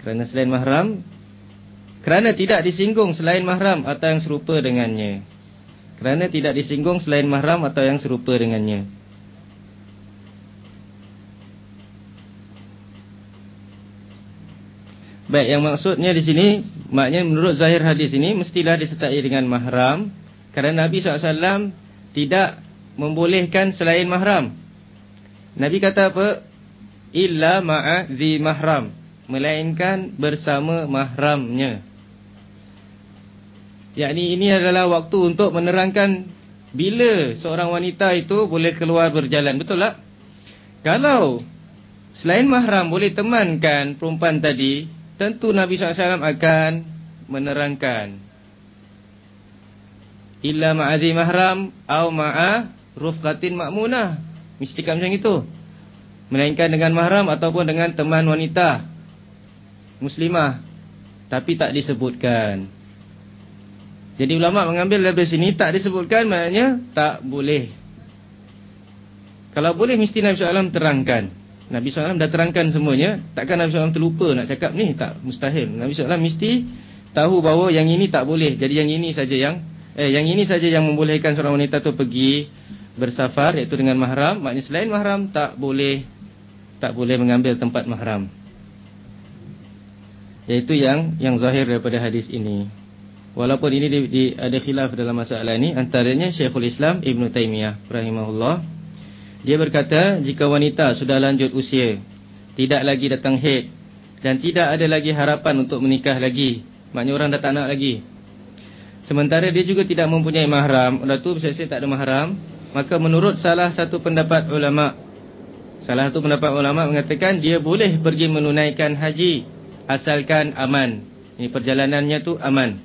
kerana selain mahram, kerana tidak disinggung selain mahram atau yang serupa dengannya. Kerana tidak disinggung selain mahram atau yang serupa dengannya. Baik, yang maksudnya di sini, maknanya menurut zahir hadis ini, mestilah disertai dengan mahram. Kerana Nabi SAW tidak membolehkan selain mahram. Nabi kata apa? Illa ma'a zi mahram. Melainkan bersama mahramnya. Yakni ini adalah waktu untuk menerangkan bila seorang wanita itu boleh keluar berjalan. Betul tak? Kalau selain mahram boleh temankan perempuan tadi, tentu Nabi SAW akan menerangkan. Illa ma'adhi mahram au ma'a rufqatin ma'munah. Mistikan macam itu. Melainkan dengan mahram ataupun dengan teman wanita muslimah. Tapi tak disebutkan. Jadi ulama mengambil dari sini tak disebutkan maknanya tak boleh. Kalau boleh mesti Nabi SAW terangkan Nabi SAW dah terangkan semuanya takkan Nabi SAW terlupa nak cakap ni tak mustahil Nabi SAW mesti tahu bahawa yang ini tak boleh jadi yang ini saja yang Eh, yang ini saja yang membolehkan seorang wanita tu pergi bersafar iaitu dengan mahram. Maknanya selain mahram tak boleh tak boleh mengambil tempat mahram. Iaitu yang yang zahir daripada hadis ini. Walaupun ini di, di, ada khilaf dalam masalah ini antaranya Syekhul Islam Ibn Taymiyah rahimahullah. Dia berkata jika wanita sudah lanjut usia, tidak lagi datang haid dan tidak ada lagi harapan untuk menikah lagi, maknanya orang dah tak nak lagi, Sementara dia juga tidak mempunyai mahram. Oleh itu bisa tak ada mahram Maka menurut salah satu pendapat ulama Salah satu pendapat ulama mengatakan Dia boleh pergi menunaikan haji Asalkan aman. Ini perjalanannya tu aman.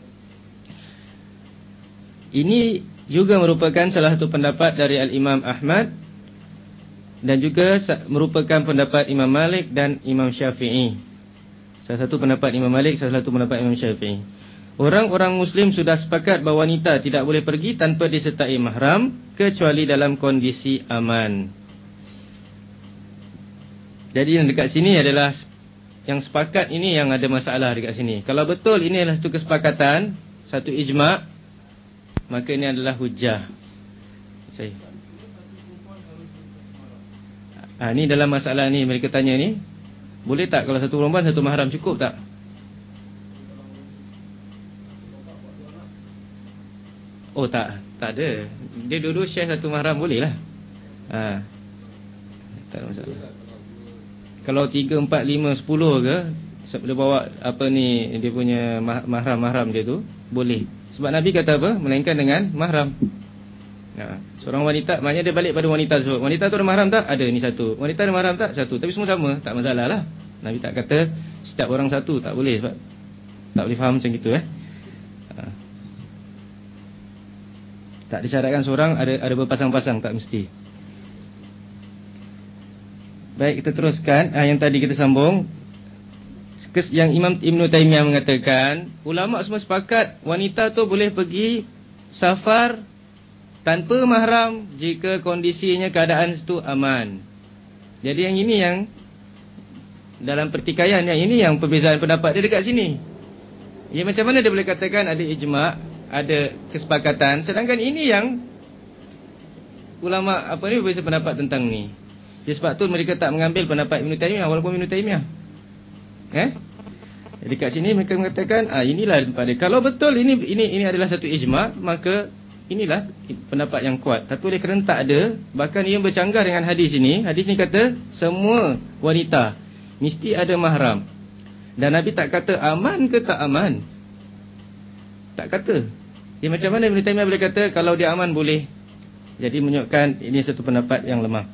Ini juga merupakan salah satu pendapat dari Al-Imam Ahmad Dan juga merupakan pendapat Imam Malik dan Imam Syafi'i Salah satu pendapat Imam Malik, salah satu pendapat Imam Syafi'i Orang-orang muslim sudah sepakat bahawa wanita tidak boleh pergi tanpa disertai mahram kecuali dalam kondisi aman. Jadi yang dekat sini adalah yang sepakat ini yang ada masalah dekat sini. Kalau betul ini adalah satu kesepakatan, satu ijma' maka ini adalah hujah. Saya. Ha, ini dalam masalah ni mereka tanya ni, boleh tak kalau satu perempuan satu mahram cukup tak? Oh tak, tak ada. Dia dulu share satu mahram boleh lah. Ha. Tak ada masalah. Kalau 3, 4, 5, 10 ke, dia bawa apa ni, dia punya mahram-mahram dia tu, boleh. Sebab Nabi kata apa? Melainkan dengan mahram. Ha. Seorang wanita, maknanya dia balik pada wanita tu. Wanita tu ada mahram tak? Ada, ni satu. Wanita ada mahram tak? Satu. Tapi semua sama, tak masalah lah. Nabi tak kata setiap orang satu, tak boleh sebab tak boleh faham macam itu eh. Ha. Tak disyaratkan seorang ada ada berpasang-pasang tak mesti. Baik kita teruskan ah, yang tadi kita sambung yang Imam Ibn Taymiyah mengatakan ulama semua sepakat wanita tu boleh pergi safar tanpa mahram jika kondisinya keadaan itu aman. Jadi yang ini yang dalam pertikaian yang ini yang perbezaan pendapat dia dekat sini. Ya macam mana dia boleh katakan ada ijma' ada kesepakatan sedangkan ini yang ulama apa ni berbeza pendapat tentang ni jadi sebab tu mereka tak mengambil pendapat Ibn Taymiyah walaupun Ibn Taymiyah eh jadi kat sini mereka mengatakan ah inilah dia kalau betul ini ini ini adalah satu ijma maka inilah pendapat yang kuat tapi oleh kerana tak ada bahkan ia bercanggah dengan hadis ini hadis ni kata semua wanita mesti ada mahram dan Nabi tak kata aman ke tak aman tak kata Ya, macam mana Ibn Taymiyah boleh kata kalau dia aman boleh. Jadi menunjukkan ini satu pendapat yang lemah.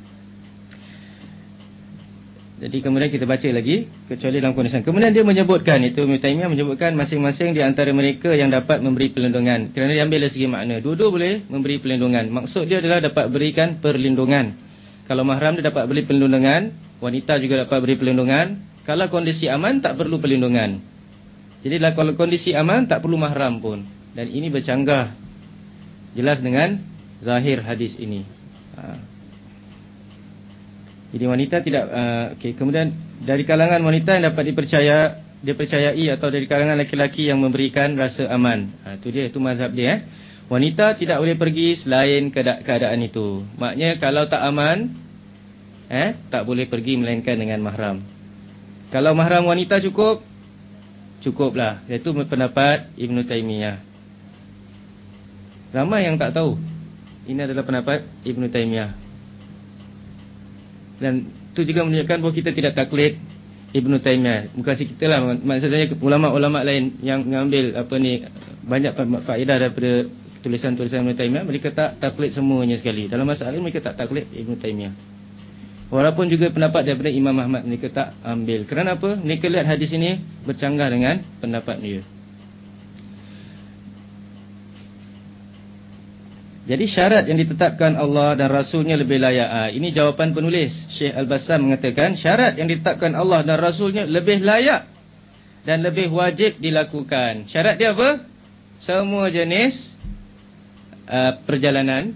Jadi kemudian kita baca lagi kecuali dalam kondisi. Kemudian dia menyebutkan itu Taymiyah menyebutkan masing-masing di antara mereka yang dapat memberi perlindungan. Kerana diambil dari segi makna. Dua-dua boleh memberi perlindungan. Maksud dia adalah dapat berikan perlindungan. Kalau mahram dia dapat beri perlindungan, wanita juga dapat beri perlindungan. Kalau kondisi aman tak perlu perlindungan. Jadi kalau kondisi aman tak perlu mahram pun. Dan ini bercanggah jelas dengan zahir hadis ini. Ha. Jadi wanita tidak uh, okey kemudian dari kalangan wanita yang dapat dipercaya dipercayai atau dari kalangan laki-laki yang memberikan rasa aman. Ha itu dia itu mazhab dia eh. Wanita tidak boleh pergi selain keadaan itu. Maknanya kalau tak aman eh tak boleh pergi melainkan dengan mahram. Kalau mahram wanita cukup cukuplah. Itu pendapat Ibn Taymiyah. Ramai yang tak tahu. Ini adalah pendapat Ibn Taymiyah. Dan itu juga menunjukkan bahawa kita tidak taklid Ibn Taymiyah. Bukan kita lah. Maksud saya ulama-ulama lain yang mengambil apa ni banyak faedah daripada tulisan-tulisan Ibn Taymiyah. Mereka tak taklid semuanya sekali. Dalam masalah ini mereka tak taklid Ibn Taymiyah. Walaupun juga pendapat daripada Imam Ahmad mereka tak ambil. Kerana apa? Mereka lihat hadis ini bercanggah dengan pendapat dia. Jadi syarat yang ditetapkan Allah dan Rasulnya lebih layak. Ha, ini jawapan penulis. Syekh Al-Bassam mengatakan syarat yang ditetapkan Allah dan Rasulnya lebih layak dan lebih wajib dilakukan. Syarat dia apa? Semua jenis uh, perjalanan,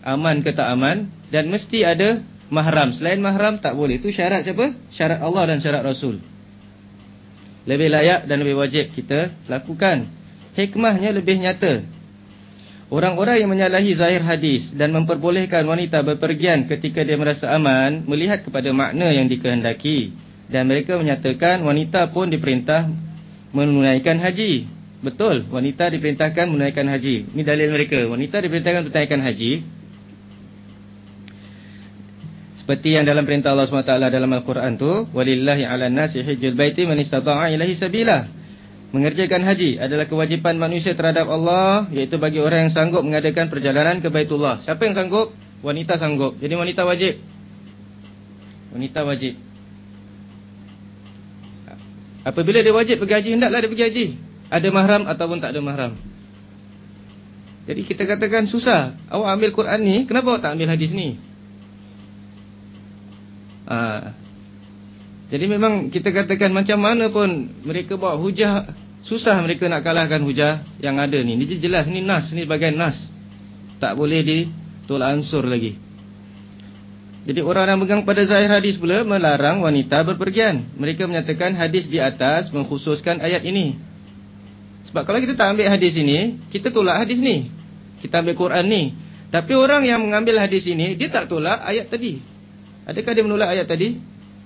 aman ke tak aman dan mesti ada mahram. Selain mahram tak boleh. Itu syarat siapa? Syarat Allah dan syarat Rasul. Lebih layak dan lebih wajib kita lakukan. Hikmahnya lebih nyata. Orang-orang yang menyalahi zahir hadis dan memperbolehkan wanita berpergian ketika dia merasa aman melihat kepada makna yang dikehendaki dan mereka menyatakan wanita pun diperintah menunaikan haji. Betul, wanita diperintahkan menunaikan haji. Ini dalil mereka. Wanita diperintahkan menunaikan haji. Seperti yang dalam perintah Allah SWT dalam Al-Quran tu, walillahi 'alan nasi hajjul baiti man istata'a ilahi sabila. Mengerjakan haji adalah kewajipan manusia terhadap Allah Iaitu bagi orang yang sanggup mengadakan perjalanan ke Baitullah. Siapa yang sanggup? Wanita sanggup. Jadi wanita wajib. Wanita wajib. Apabila dia wajib pergi haji, hendaklah dia pergi haji. Ada mahram ataupun tak ada mahram. Jadi kita katakan susah. Awak ambil Quran ni, kenapa awak tak ambil hadis ni? Haa jadi memang kita katakan macam mana pun mereka bawa hujah susah mereka nak kalahkan hujah yang ada ni. Ini jelas ni nas ni bagian nas. Tak boleh ditolak ansur lagi. Jadi orang yang pegang pada zahir hadis pula melarang wanita berpergian. Mereka menyatakan hadis di atas mengkhususkan ayat ini. Sebab kalau kita tak ambil hadis ini, kita tolak hadis ni. Kita ambil Quran ni. Tapi orang yang mengambil hadis ini, dia tak tolak ayat tadi. Adakah dia menolak ayat tadi?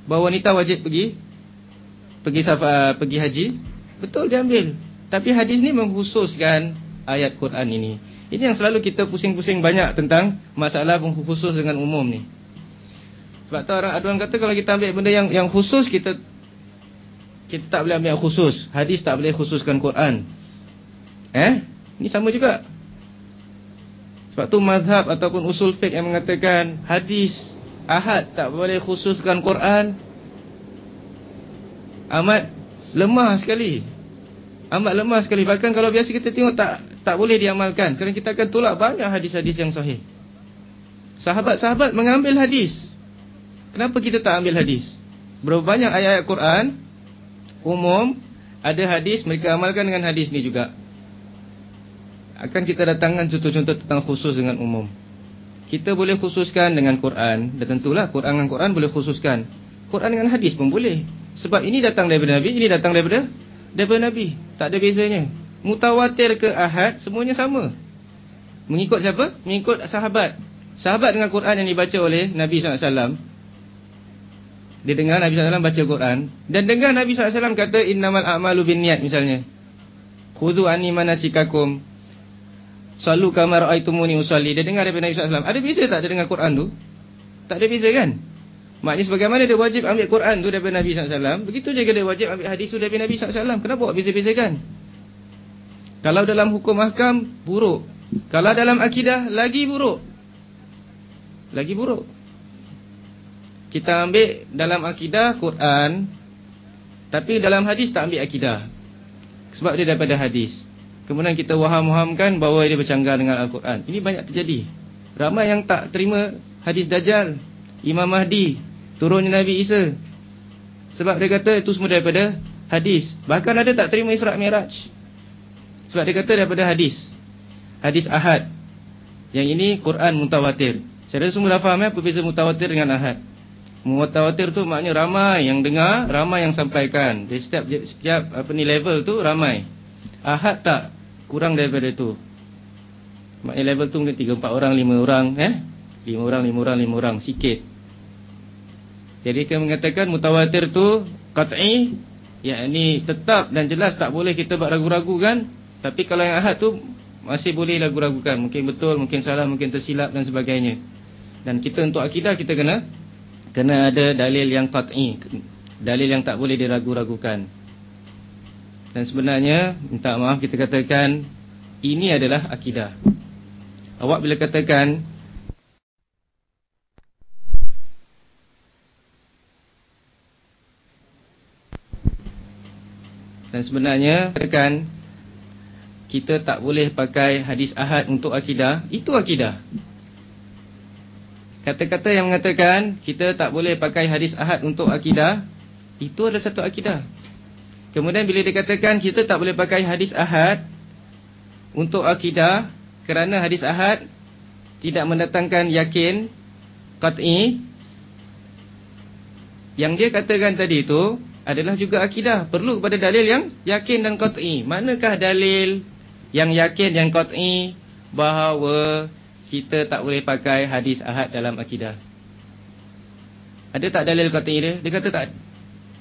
Bahawa wanita wajib pergi pergi safa, pergi haji. Betul dia ambil. Tapi hadis ni mengkhususkan ayat Quran ini. Ini yang selalu kita pusing-pusing banyak tentang masalah khusus dengan umum ni. Sebab tu orang aduan kata kalau kita ambil benda yang yang khusus kita kita tak boleh ambil yang khusus. Hadis tak boleh khususkan Quran. Eh? Ini sama juga. Sebab tu mazhab ataupun usul fiqh yang mengatakan hadis Ahad tak boleh khususkan Quran. Amat lemah sekali. Amat lemah sekali. Bahkan kalau biasa kita tengok tak tak boleh diamalkan. Kerana kita akan tolak banyak hadis-hadis yang sahih. Sahabat-sahabat mengambil hadis. Kenapa kita tak ambil hadis? Berapa banyak ayat-ayat Quran Umum Ada hadis mereka amalkan dengan hadis ni juga. Akan kita datangkan contoh-contoh tentang khusus dengan umum kita boleh khususkan dengan Quran dan tentulah Quran dengan Quran boleh khususkan. Quran dengan hadis pun boleh. Sebab ini datang daripada Nabi, ini datang daripada daripada Nabi. Tak ada bezanya. Mutawatir ke ahad semuanya sama. Mengikut siapa? Mengikut sahabat. Sahabat dengan Quran yang dibaca oleh Nabi SAW. Dia dengar Nabi SAW baca Quran. Dan dengar Nabi SAW kata innamal a'malu bin niat misalnya. Khudu anni manasikakum. Salu kamar aitumuni usalli. Dia dengar daripada Nabi SAW. Ada beza tak dia dengar Quran tu? Tak ada beza kan? Maknanya sebagaimana dia wajib ambil Quran tu daripada Nabi SAW. Begitu juga dia wajib ambil hadis tu daripada Nabi SAW. Kenapa buat beza-bezakan? Kalau dalam hukum mahkam, buruk. Kalau dalam akidah, lagi buruk. Lagi buruk. kita ambil dalam akidah Quran tapi dalam hadis tak ambil akidah. Sebab dia daripada hadis. Kemudian kita waham-wahamkan bahawa dia bercanggah dengan Al-Quran. Ini banyak terjadi. Ramai yang tak terima hadis Dajjal, Imam Mahdi, turunnya Nabi Isa. Sebab dia kata itu semua daripada hadis. Bahkan ada tak terima Isra' Miraj. Sebab dia kata daripada hadis. Hadis Ahad. Yang ini Quran mutawatir. Saya rasa semua dah faham ya, berbeza mutawatir dengan Ahad. Mutawatir tu maknanya ramai yang dengar, ramai yang sampaikan. Di setiap setiap apa ni level tu ramai. Ahad tak kurang daripada itu. Maknanya level tu mungkin 3 4 orang, 5 orang eh. 5 orang, 5 orang, 5 orang sikit. Jadi kita mengatakan mutawatir tu qat'i yakni tetap dan jelas tak boleh kita buat ragu-ragu kan. Tapi kalau yang ahad tu masih boleh ragu-ragukan. Mungkin betul, mungkin salah, mungkin tersilap dan sebagainya. Dan kita untuk akidah kita kena Kena ada dalil yang qat'i Dalil yang tak boleh diragu-ragukan Dan sebenarnya Minta maaf kita katakan Ini adalah akidah Awak bila katakan Dan sebenarnya katakan Kita tak boleh pakai hadis ahad untuk akidah Itu akidah Kata-kata yang mengatakan kita tak boleh pakai hadis ahad untuk akidah, itu adalah satu akidah. Kemudian bila dikatakan kita tak boleh pakai hadis ahad untuk akidah kerana hadis ahad tidak mendatangkan yakin qat'i yang dia katakan tadi itu adalah juga akidah perlu kepada dalil yang yakin dan qat'i manakah dalil yang yakin yang qat'i bahawa kita tak boleh pakai hadis ahad dalam akidah. Ada tak dalil kata dia? Dia kata tak.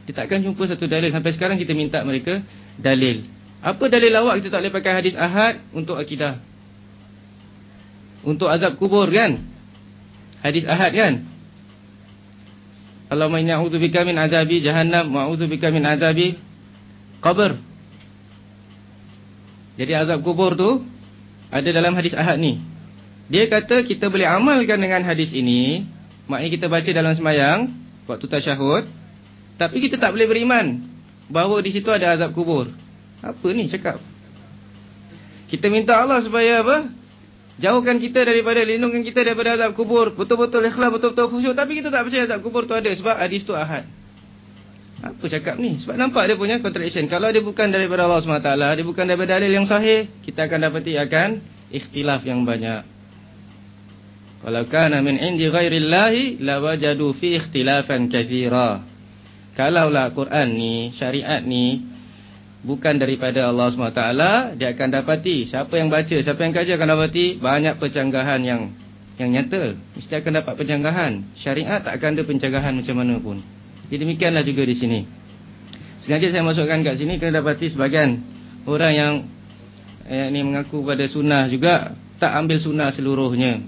Dia takkan jumpa satu dalil. Sampai sekarang kita minta mereka dalil. Apa dalil awak kita tak boleh pakai hadis ahad untuk akidah? Untuk azab kubur kan? Hadis ahad kan? Allahumma inna a'udzubika min azabi jahannam wa a'udzubika min azabi qabr. Jadi azab kubur tu ada dalam hadis ahad ni. Dia kata kita boleh amalkan dengan hadis ini. Maknanya kita baca dalam semayang. Waktu tasyahud. Tapi kita tak boleh beriman. Bahawa di situ ada azab kubur. Apa ni cakap? Kita minta Allah supaya apa? Jauhkan kita daripada, lindungkan kita daripada azab kubur. Betul-betul ikhlas, betul-betul khusyuk. Tapi kita tak percaya azab kubur tu ada. Sebab hadis tu ahad. Apa cakap ni? Sebab nampak dia punya contradiction. Kalau dia bukan daripada Allah SWT. Dia bukan daripada dalil yang sahih. Kita akan dapati akan ikhtilaf yang banyak. Kalau kana min indi ghairillahi lawajadu fi ikhtilafan katsira. Kalaulah Quran ni, syariat ni bukan daripada Allah SWT, dia akan dapati siapa yang baca, siapa yang kaji akan dapati banyak pencanggahan yang yang nyata. Mesti akan dapat pencanggahan. Syariat tak akan ada pencanggahan macam mana pun. Jadi demikianlah juga di sini. Sengaja saya masukkan kat sini kerana dapati sebagian orang yang eh, ni mengaku pada sunnah juga tak ambil sunnah seluruhnya.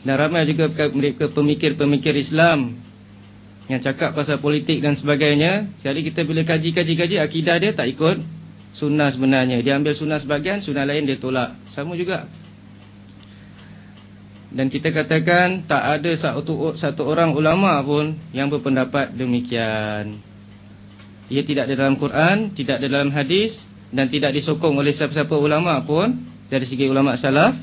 Dan ramai juga mereka pemikir-pemikir Islam yang cakap pasal politik dan sebagainya. Jadi kita bila kaji-kaji-kaji akidah dia tak ikut sunnah sebenarnya. Dia ambil sunnah sebagian, sunnah lain dia tolak. Sama juga. Dan kita katakan tak ada satu, satu orang ulama pun yang berpendapat demikian. Ia tidak ada dalam Quran, tidak ada dalam hadis dan tidak disokong oleh siapa-siapa ulama pun dari segi ulama salaf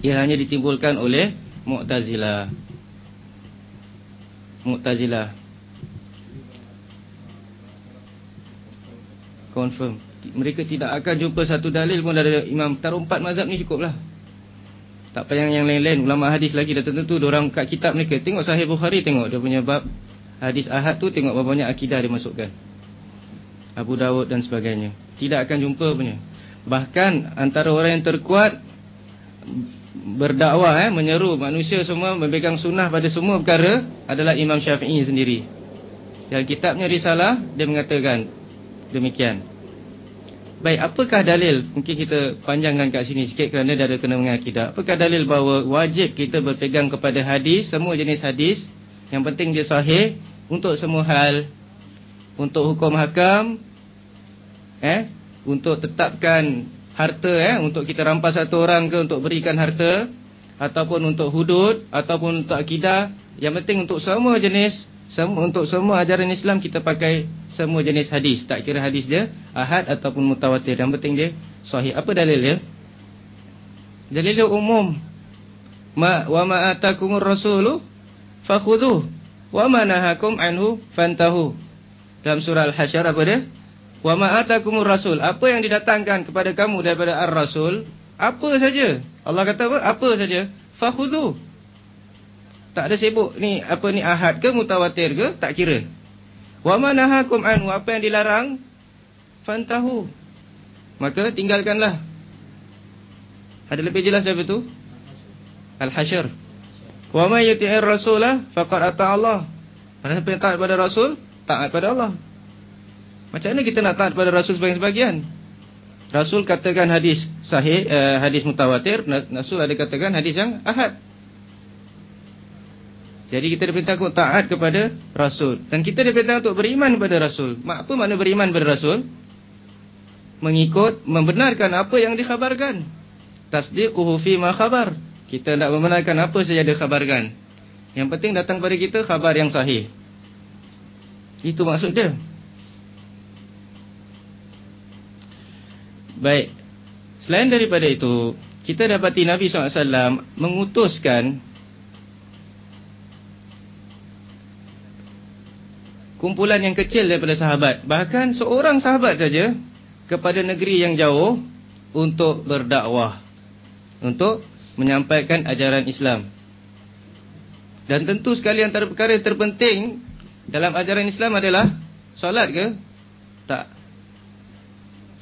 ia hanya ditimbulkan oleh Mu'tazilah. Mu'tazilah. Confirm. Mereka tidak akan jumpa satu dalil pun dari Imam. Taruh empat mazhab ni cukuplah. Tak payah yang lain-lain. Ulama hadis lagi dah tentu orang kat kitab mereka. Tengok Sahih Bukhari tengok dia punya bab. Hadis ahad tu tengok berapa banyak akidah dia masukkan. Abu Dawud dan sebagainya. Tidak akan jumpa punya. Bahkan antara orang yang terkuat berdakwah eh, menyeru manusia semua memegang sunnah pada semua perkara adalah Imam Syafi'i sendiri. Dalam kitabnya Risalah dia mengatakan demikian. Baik, apakah dalil? Mungkin kita panjangkan kat sini sikit kerana dia ada kena dengan akidah. Apakah dalil bahawa wajib kita berpegang kepada hadis, semua jenis hadis, yang penting dia sahih untuk semua hal, untuk hukum hakam, eh, untuk tetapkan harta eh untuk kita rampas satu orang ke untuk berikan harta ataupun untuk hudud ataupun untuk akidah, yang penting untuk semua jenis semua untuk semua ajaran Islam kita pakai semua jenis hadis. Tak kira hadis dia ahad ataupun mutawatir. Yang penting dia sahih. Apa dalil dia? Dalil dia umum. Ma wa ma atakumur rasulu fakhudhu wa ma nahakum anhu fantahu. Dalam surah Al-Hasyr apa dia? Wa ma atakumur rasul. Apa yang didatangkan kepada kamu daripada ar-rasul, apa saja. Allah kata apa? Apa saja. Fakhudhu. Tak ada sibuk ni apa ni ahad ke mutawatir ke tak kira. Wa manahakum an apa yang dilarang fantahu. Maka tinggalkanlah. Ada lebih jelas daripada itu? Al-Hasyr. Wa may yuti'ir rasulah faqad ata Allah. Mana siapa yang taat pada rasul, taat pada Allah. Macam mana kita nak taat pada rasul sebagian-sebagian? Rasul katakan hadis sahih, uh, hadis mutawatir, Rasul ada katakan hadis yang ahad. Jadi kita diperintah untuk taat kepada Rasul. Dan kita diperintah untuk beriman kepada Rasul. Apa makna beriman kepada Rasul? Mengikut, membenarkan apa yang dikhabarkan. Tasdiquhu fi ma khabar. Kita nak membenarkan apa saja dikhabarkan. Yang penting datang kepada kita khabar yang sahih. Itu maksud dia. Baik. Selain daripada itu, kita dapati Nabi SAW mengutuskan kumpulan yang kecil daripada sahabat. Bahkan seorang sahabat saja kepada negeri yang jauh untuk berdakwah. Untuk menyampaikan ajaran Islam. Dan tentu sekali antara perkara terpenting dalam ajaran Islam adalah solat ke? Tak.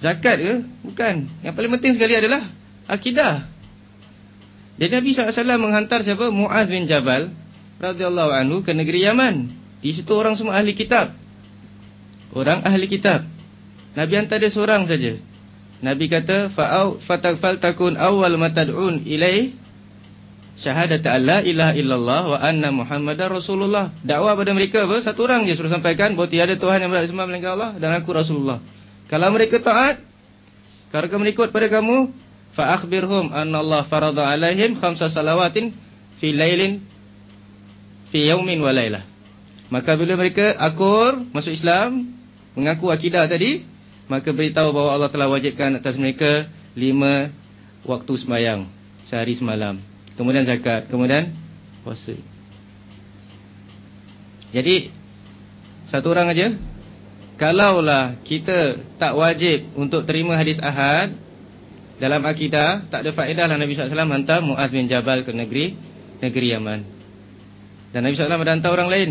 Zakat ke? Bukan. Yang paling penting sekali adalah akidah. Dan Nabi SAW menghantar siapa? Mu'az bin Jabal radhiyallahu anhu ke negeri Yaman. Di situ orang semua ahli kitab. Orang ahli kitab. Nabi hantar dia seorang saja. Nabi kata fa'au fatakfal takun awal matad'un ilai syahadat alla ilaha illallah wa anna muhammadar rasulullah. Dakwah pada mereka apa? Satu orang je suruh sampaikan bahawa tiada Tuhan yang berhak disembah melainkan Allah dan aku Rasulullah. Kalau mereka taat, kalau mereka mengikut pada kamu, fa akhbirhum anna Allah farada alaihim khamsa salawatin fi lailin fi yawmin wa lailah. Maka bila mereka akur masuk Islam, mengaku akidah tadi, maka beritahu bahawa Allah telah wajibkan atas mereka lima waktu sembahyang sehari semalam. Kemudian zakat, kemudian puasa. Jadi satu orang aja kalaulah kita tak wajib untuk terima hadis ahad dalam akidah, tak ada faedahlah Nabi SAW hantar Muaz bin Jabal ke negeri negeri Yaman. Dan Nabi SAW ada hantar orang lain.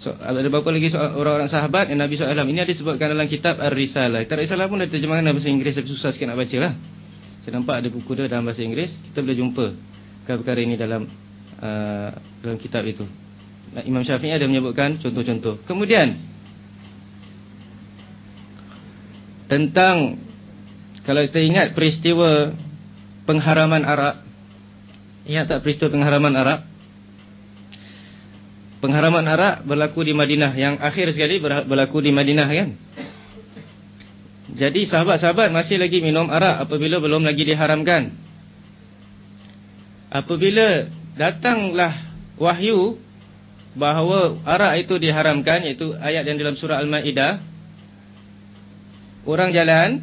So, ada beberapa lagi orang-orang sahabat yang Nabi SAW Ini ada disebutkan dalam kitab Ar-Risalah. Kitab Ar-Risalah pun ada terjemahan dalam bahasa Inggeris Tapi susah sikit nak baca lah. Saya nampak ada buku dia dalam bahasa Inggeris. Kita boleh jumpa perkara ini dalam uh, dalam kitab itu Imam Syafi'i ada menyebutkan contoh-contoh. Kemudian Tentang Kalau kita ingat peristiwa Pengharaman Arab Ingat tak peristiwa pengharaman Arab? Pengharaman arak berlaku di Madinah yang akhir sekali berlaku di Madinah kan? Jadi sahabat-sahabat masih lagi minum arak apabila belum lagi diharamkan. Apabila datanglah wahyu bahawa arak itu diharamkan iaitu ayat yang dalam surah Al-Maidah orang jalan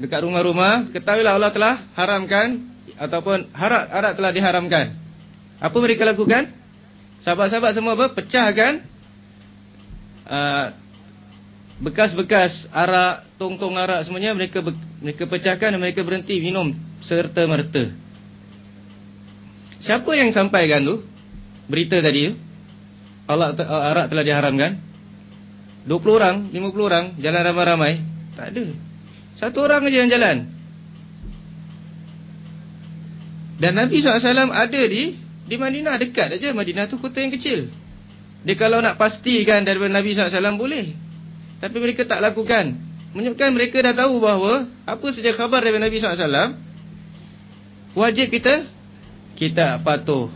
dekat rumah-rumah ketahuilah Allah telah haramkan ataupun harak arak telah diharamkan apa mereka lakukan sahabat-sahabat semua apa? Pecahkan uh, bekas-bekas arak, tong-tong arak semuanya mereka mereka pecahkan dan mereka berhenti minum serta merta. Siapa yang sampaikan tu? Berita tadi tu. Allah uh, arak telah diharamkan. 20 orang, 50 orang jalan ramai-ramai. Tak ada. Satu orang aja yang jalan. Dan Nabi SAW ada di di Madinah dekat aja Madinah tu kota yang kecil. Dia kalau nak pastikan daripada Nabi SAW boleh. Tapi mereka tak lakukan. Menyebabkan mereka dah tahu bahawa apa saja khabar daripada Nabi SAW wajib kita kita patuh.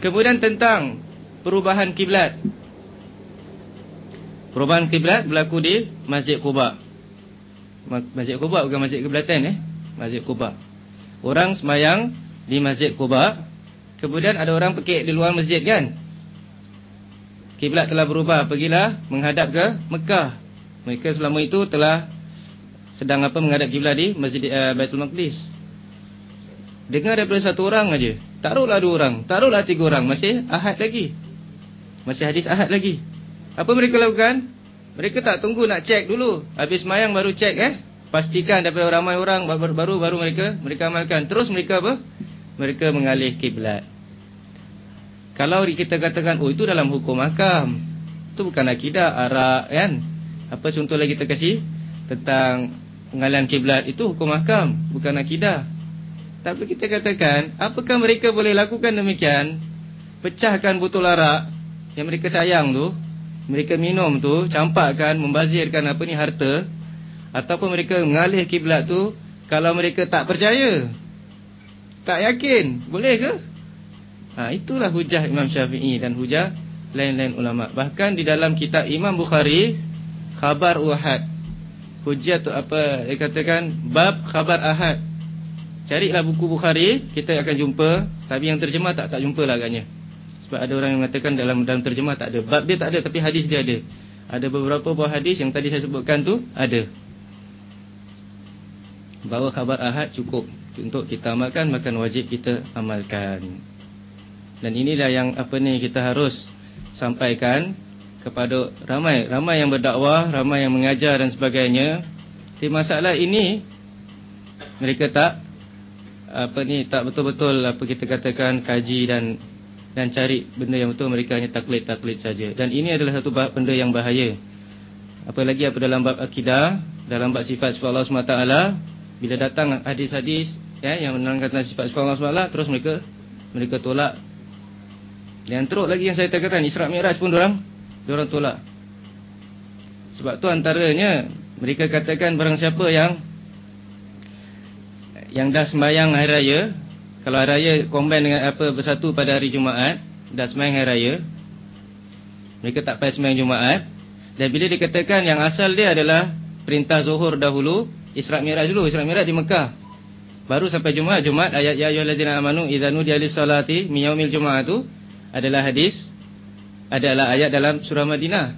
Kemudian tentang perubahan kiblat. Perubahan kiblat berlaku di Masjid Quba. Masjid Quba bukan Masjid Kiblatan eh. Masjid Quba. Orang semayang di Masjid Quba. Kemudian ada orang pekik di luar masjid kan. Kiblat telah berubah. Pergilah menghadap ke Mekah. Mereka selama itu telah sedang apa menghadap kiblat di Masjid uh, Baitul Maqdis. Dengar daripada satu orang aja. Taruhlah dua orang. Taruhlah tiga orang. Masih ahad lagi. Masih hadis ahad lagi. Apa mereka lakukan? Mereka tak tunggu nak cek dulu. Habis mayang baru cek eh. Pastikan daripada ramai orang baru baru mereka mereka amalkan. Terus mereka apa? Mereka mengalih kiblat. Kalau kita katakan oh itu dalam hukum hakam. Itu bukan akidah arak kan. Apa contoh lagi kita kasih tentang pengalihan kiblat itu hukum hakam bukan akidah. Tapi kita katakan apakah mereka boleh lakukan demikian? Pecahkan botol arak yang mereka sayang tu mereka minum tu campakkan membazirkan apa ni harta ataupun mereka mengalih kiblat tu kalau mereka tak percaya tak yakin boleh ke? Ha itulah hujah Imam Syafi'i dan hujah lain-lain ulama. Bahkan di dalam kitab Imam Bukhari khabar uhad hujah tu apa? Dia katakan bab khabar ahad. Carilah buku Bukhari kita akan jumpa tapi yang terjemah tak tak jumpalah agaknya sebab ada orang yang mengatakan dalam dalam terjemah tak ada. Bab dia tak ada tapi hadis dia ada. Ada beberapa buah hadis yang tadi saya sebutkan tu ada. Bahawa khabar ahad cukup untuk kita amalkan maka wajib kita amalkan. Dan inilah yang apa ni kita harus sampaikan kepada ramai ramai yang berdakwah, ramai yang mengajar dan sebagainya. Di masalah ini mereka tak apa ni tak betul-betul apa kita katakan kaji dan dan cari benda yang betul mereka hanya taklid-taklid saja. Dan ini adalah satu benda yang bahaya. Apalagi apa dalam bab akidah, dalam bab sifat sifat Allah SWT, bila datang hadis-hadis ya, yang menerangkan tentang sifat sifat Allah SWT, terus mereka mereka tolak. Dan teruk lagi yang saya katakan, Isra' Mi'raj pun orang orang tolak. Sebab tu antaranya, mereka katakan barang siapa yang yang dah sembahyang hari raya kalau hari raya combine dengan apa bersatu pada hari Jumaat dah sembahyang hari raya. Mereka tak payah sembahyang Jumaat. Dan bila dikatakan yang asal dia adalah perintah zuhur dahulu Isra Mi'raj dulu. Isra Mi'raj di Mekah. Baru sampai Jumaat Jumaat ayat ya ayyuhallazina amanu idza nudiya lis-salati min yaumil jumu'atu adalah hadis adalah ayat dalam surah Madinah.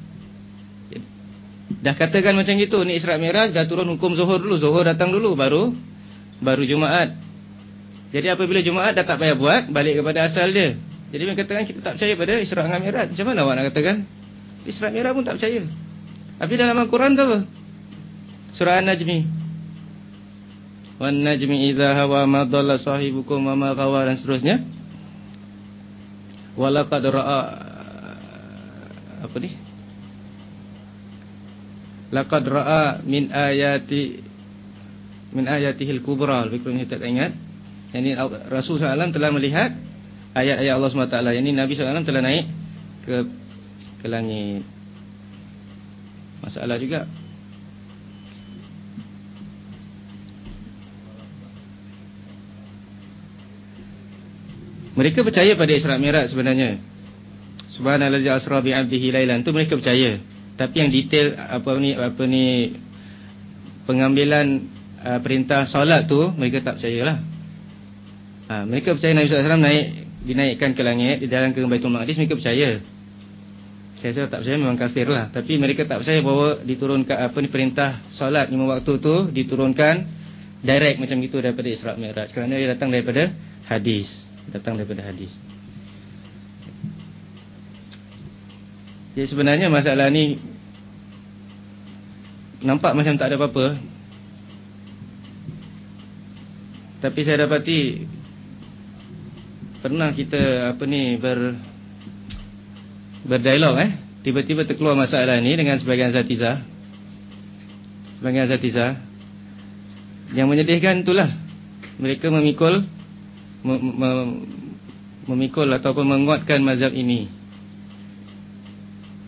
Dah katakan macam itu ni Isra Mi'raj dah turun hukum zuhur dulu. Zuhur datang dulu baru baru Jumaat jadi apabila Jumaat dah tak payah buat Balik kepada asal dia Jadi mereka katakan kita tak percaya pada Isra' dengan Mi'raj Macam mana awak nak katakan Isra' Mi'raj pun tak percaya Tapi dalam Al-Quran tu apa Surah An-Najmi Wan najmi idha hawa ma dhalla sahibukum wa ma ghawa dan seterusnya. Walaqad ra'a apa ni? Laqad ra'a min ayati min ayatihil kubra. Lebih kurang tak ingat. Ini Rasul SAW telah melihat ayat-ayat Allah SWT. Ini Nabi SAW telah naik ke ke langit. Masalah juga. Mereka percaya pada Isra Mi'raj sebenarnya. Subhanallazi asra bi 'abdihi lailan. Itu mereka percaya. Tapi yang detail apa ni apa ni pengambilan uh, perintah solat tu mereka tak percayalah. Ha, mereka percaya Nabi SAW naik dinaikkan ke langit di dalam ke Baitul Maqdis mereka percaya. Saya rasa tak percaya memang kafir lah. Tapi mereka tak percaya bahawa diturunkan apa ni perintah solat lima waktu tu diturunkan direct macam gitu daripada Isra Mi'raj kerana dia datang daripada hadis, datang daripada hadis. Jadi sebenarnya masalah ni nampak macam tak ada apa-apa. Tapi saya dapati pernah kita apa ni ber berdialog eh? Tiba-tiba terkeluar masalah ni dengan sebagian zatiza sebagian zatiza yang menyedihkan itulah. Mereka memikul mem, mem, memikul ataupun menguatkan mazhab ini.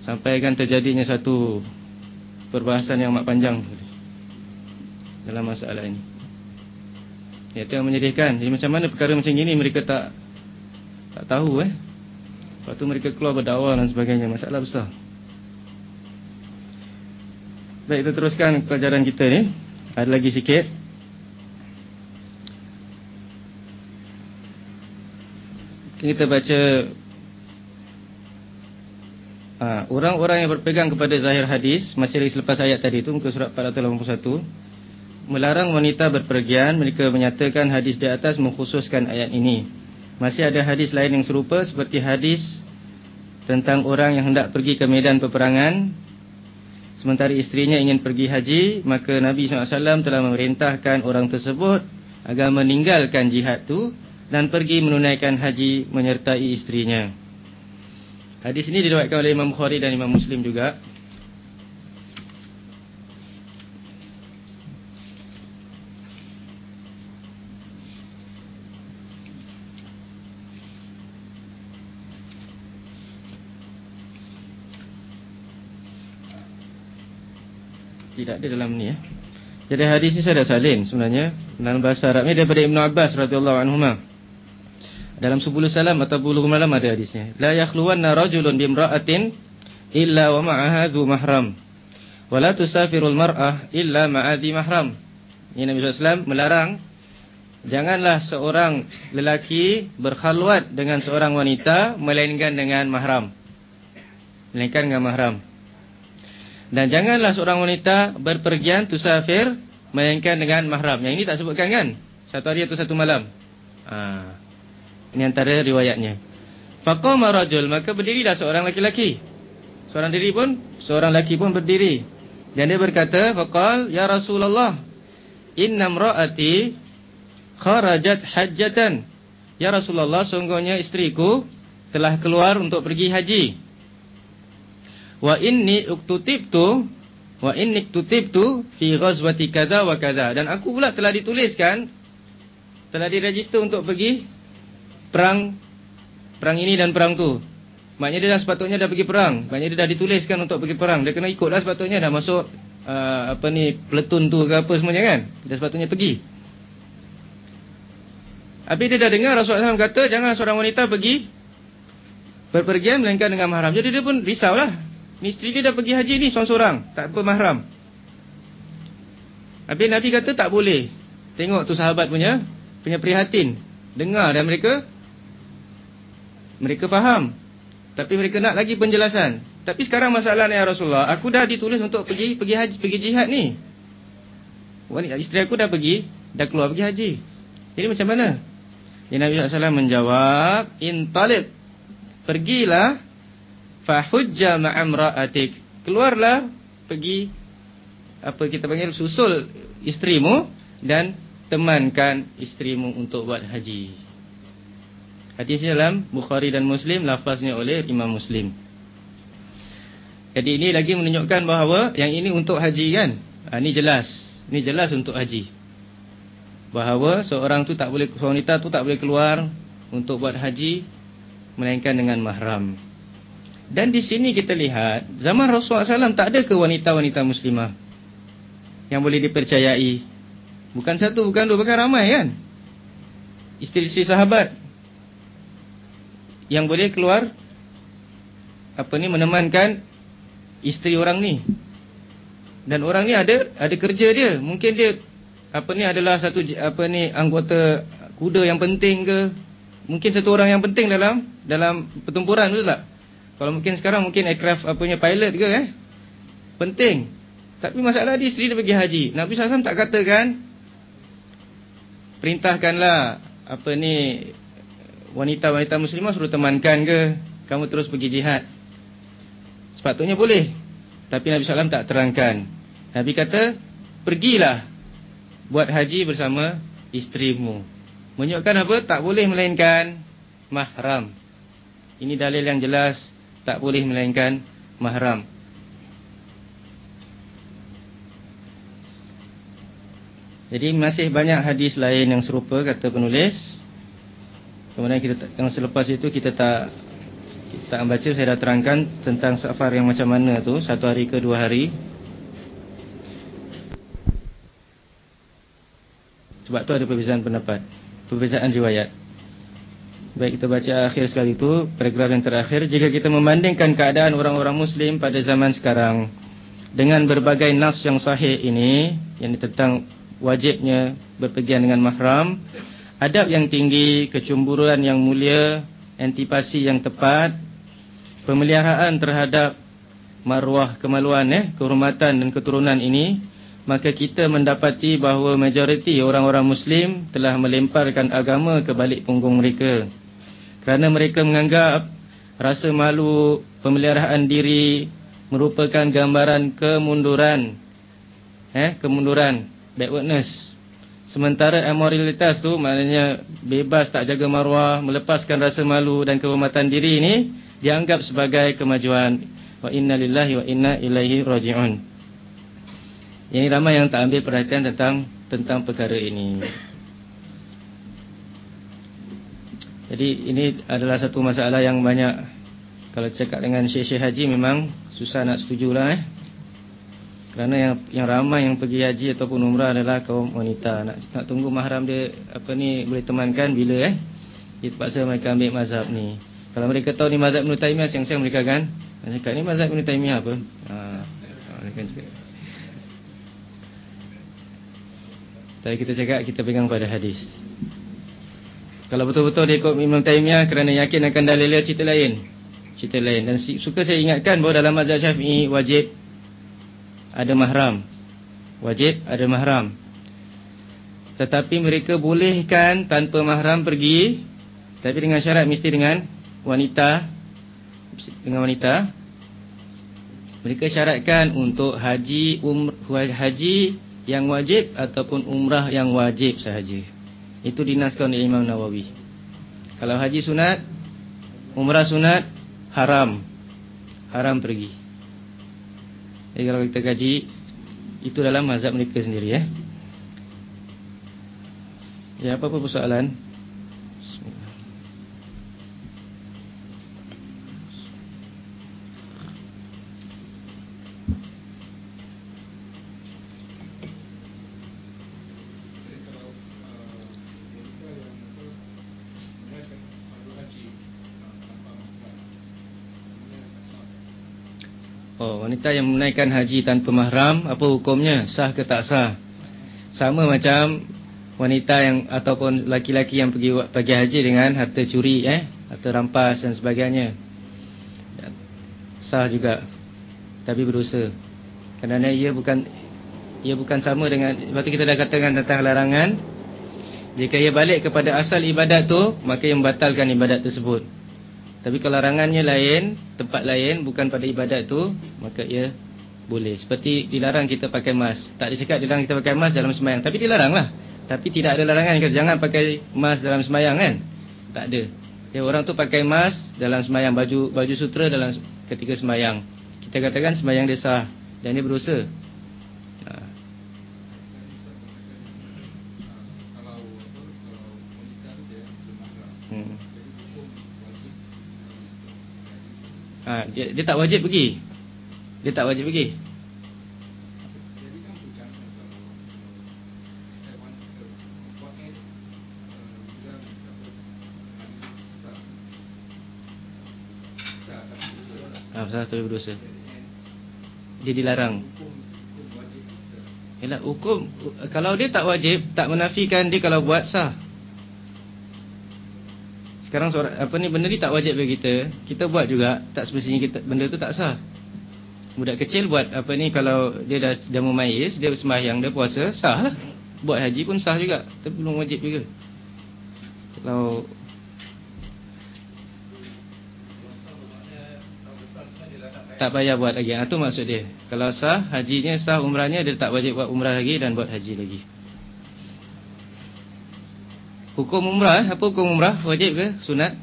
Sampai kan terjadinya satu perbahasan yang amat panjang dalam masalah ini. Ya, itu yang menyedihkan. Jadi macam mana perkara macam ini mereka tak tak tahu eh. Lepas tu mereka keluar berdakwah dan sebagainya. Masalah besar. Baik kita teruskan pelajaran kita ni. Ada lagi sikit. Kita baca ha, orang-orang yang berpegang kepada zahir hadis masih lagi selepas ayat tadi itu muka surat 481 melarang wanita berpergian. Mereka menyatakan hadis di atas mengkhususkan ayat ini masih ada hadis lain yang serupa seperti hadis tentang orang yang hendak pergi ke medan peperangan. Sementara istrinya ingin pergi haji maka Nabi SAW telah memerintahkan orang tersebut agar meninggalkan jihad itu dan pergi menunaikan haji menyertai istrinya hadis ini diriwayatkan oleh Imam Bukhari dan Imam Muslim juga Tidak ada dalam ni ya. Jadi hadis ini saya dah salin sebenarnya dalam bahasa Arab ni daripada Ibnu Abbas radhiyallahu anhu. Dalam sebuluh salam atau buluh malam ada hadisnya. La yakhluwanna rajulun bimra'atin illa wa ma'aha dhu mahram. Wa la tusafirul mar'ah illa ma'adhi mahram. Ini Nabi SAW melarang janganlah seorang lelaki berkhalwat dengan seorang wanita melainkan dengan mahram. Melainkan dengan mahram. Dan janganlah seorang wanita berpergian tusafir melainkan dengan mahram. Yang ini tak sebutkan kan? Satu hari atau satu malam. Ha. Ini antara riwayatnya. Faqama rajul maka berdirilah seorang laki-laki. Seorang diri pun seorang laki pun berdiri. Dan dia berkata, faqal ya Rasulullah, inna imraati kharajat hajjatan. Ya Rasulullah, sungguhnya istriku telah keluar untuk pergi haji wa inni uktutibtu wa inni uktutibtu fi ghazwati kadza wa kadza dan aku pula telah dituliskan telah diregister untuk pergi perang perang ini dan perang tu. Maknanya dia dah sepatutnya dah pergi perang. Maknanya dia dah dituliskan untuk pergi perang. Dia kena ikutlah sepatutnya dah masuk uh, apa ni platoon tu ke apa semuanya kan. Dia sepatutnya pergi. Tapi dia dah dengar Rasulullah SAW kata jangan seorang wanita pergi berpergian melainkan dengan mahram. Jadi dia pun risaulah Ni isteri dia dah pergi haji ni seorang-seorang. Tak apa mahram. Habis Nabi kata tak boleh. Tengok tu sahabat punya. Punya prihatin. Dengar dan mereka. Mereka faham. Tapi mereka nak lagi penjelasan. Tapi sekarang masalahnya ya Rasulullah. Aku dah ditulis untuk pergi pergi haji, pergi jihad ni. Wanita isteri aku dah pergi. Dah keluar pergi haji. Jadi macam mana? Ya Nabi SAW menjawab. Intalik. Pergilah fahujja ma'amra'atik keluarlah pergi apa kita panggil susul isterimu dan temankan isterimu untuk buat haji. Hadis dalam Bukhari dan Muslim lafaznya oleh Imam Muslim. Jadi ini lagi menunjukkan bahawa yang ini untuk haji kan? Ha, ini jelas. Ini jelas untuk haji. Bahawa seorang tu tak boleh wanita tu tak boleh keluar untuk buat haji melainkan dengan mahram dan di sini kita lihat zaman Rasulullah SAW tak ada ke wanita-wanita muslimah yang boleh dipercayai. Bukan satu, bukan dua, bukan ramai kan? Isteri-isteri sahabat yang boleh keluar apa ni menemankan isteri orang ni. Dan orang ni ada ada kerja dia. Mungkin dia apa ni adalah satu apa ni anggota kuda yang penting ke? Mungkin satu orang yang penting dalam dalam pertempuran betul tak? Kalau mungkin sekarang mungkin aircraft apanya pilot ke eh. Penting. Tapi masalah dia isteri dia pergi haji. Nabi SAW tak katakan perintahkanlah apa ni wanita-wanita muslimah suruh temankan ke kamu terus pergi jihad. Sepatutnya boleh. Tapi Nabi SAW tak terangkan. Nabi kata pergilah buat haji bersama isterimu. Menunjukkan apa? Tak boleh melainkan mahram. Ini dalil yang jelas tak boleh melainkan mahram. Jadi masih banyak hadis lain yang serupa kata penulis. Kemudian kita yang selepas itu kita tak kita tak baca saya dah terangkan tentang safar yang macam mana tu satu hari ke dua hari. Sebab tu ada perbezaan pendapat, perbezaan riwayat. Baik kita baca akhir sekali itu Paragraf yang terakhir. Jika kita membandingkan keadaan orang-orang muslim pada zaman sekarang Dengan berbagai nas yang sahih ini Yang tentang wajibnya berpergian dengan mahram Adab yang tinggi, kecumburuan yang mulia antipasi yang tepat, pemeliharaan terhadap maruah kemaluan eh, kehormatan dan keturunan ini, maka kita mendapati bahawa majoriti orang-orang muslim telah melemparkan agama ke balik punggung mereka. Kerana mereka menganggap rasa malu pemeliharaan diri merupakan gambaran kemunduran. Eh, kemunduran, backwardness. Sementara amoralitas tu maknanya bebas tak jaga maruah, melepaskan rasa malu dan kehormatan diri ini dianggap sebagai kemajuan. Wa inna lillahi wa inna ilaihi raji'un. Ini ramai yang tak ambil perhatian tentang tentang perkara ini. Jadi ini adalah satu masalah yang banyak kalau cakap dengan syekh-syekh haji memang susah nak setujulah eh. Kerana yang yang ramai yang pergi haji ataupun umrah adalah kaum wanita. Nak nak tunggu mahram dia apa ni boleh temankan bila eh. Dia terpaksa mereka ambil mazhab ni. Kalau mereka tahu ni mazhab Ibn Taymiyah siang-siang mereka kan. Cakap ni mazhab Ibn Taymiyah apa? Ha. Mereka cakap. Tapi kita cakap kita pegang pada hadis. Kalau betul-betul dia ikut Ibn Taymiyah kerana yakin akan dalilnya cerita lain. Cerita lain. Dan suka saya ingatkan bahawa dalam mazhab syafi'i wajib ada mahram. Wajib ada mahram. Tetapi mereka bolehkan tanpa mahram pergi. Tapi dengan syarat mesti dengan wanita. Dengan wanita. Mereka syaratkan untuk haji um, haji yang wajib ataupun umrah yang wajib sahaja. Itu dinaskan oleh Imam Nawawi. Kalau haji sunat, umrah sunat, haram. Haram pergi. Jadi kalau kita kaji itu dalam mazhab mereka sendiri ya. Ya apa-apa persoalan? Wanita yang menaikkan haji tanpa mahram apa hukumnya? Sah ke tak sah? Sama macam wanita yang ataupun laki-laki yang pergi pergi haji dengan harta curi eh? Atau rampas dan sebagainya. Sah juga. Tapi berdosa. Kerana ia bukan ia bukan sama dengan waktu kita dah katakan tentang larangan jika ia balik kepada asal ibadat tu maka ia membatalkan ibadat tersebut tapi kalau larangannya lain, tempat lain bukan pada ibadat tu, maka ia boleh. Seperti dilarang kita pakai mask. Tak dicakap dilarang kita pakai mask dalam semayang. Tapi dilaranglah. Tapi tidak ada larangan kata jangan pakai mask dalam semayang kan? Tak ada. Ya, orang tu pakai mask dalam semayang, baju baju sutra dalam ketika semayang. Kita katakan semayang dia sah dan dia berusaha. Ha, dia, dia tak wajib pergi Dia tak wajib pergi Ah, salah tu berdosa. Dia dilarang. Hukum kalau dia tak wajib, tak menafikan dia kalau buat sah. Sekarang suara, apa ni benda ni tak wajib bagi kita. Kita buat juga tak semestinya kita benda tu tak sah. Budak kecil buat apa ni kalau dia dah dah memayis, dia sembahyang, dia puasa, sah lah. Buat haji pun sah juga, tapi belum wajib juga. Kalau tak payah buat lagi. Itu ha, maksud dia. Kalau sah, hajinya sah, umrahnya dia tak wajib buat umrah lagi dan buat haji lagi. Hukum umrah, eh? apa hukum umrah? Wajib ke? Sunat?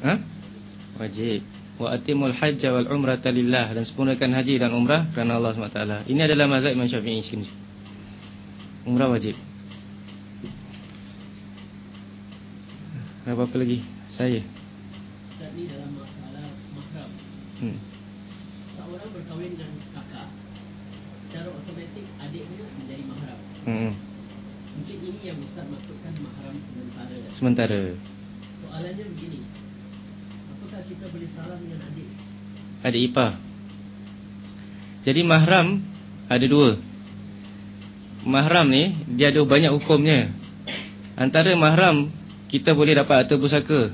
Ha? Wajib. Wa atimul hajja wal umrata lillah dan sempurnakan haji dan umrah kerana Allah SWT. Ini adalah mazhab Imam Syafi'i sini. Umrah wajib. Apa apa lagi? Saya. Tadi dalam masalah mahram. Hmm. Seorang berkahwin dengan kakak secara otomatik adiknya menjadi mahram. Hmm. Mungkin ini yang Ustaz maksudkan mahram sementara. Sementara. Soalannya begini. Apakah kita boleh salam dengan adik? Adik ipar. Jadi mahram ada dua. Mahram ni dia ada banyak hukumnya. Antara mahram kita boleh dapat harta pusaka.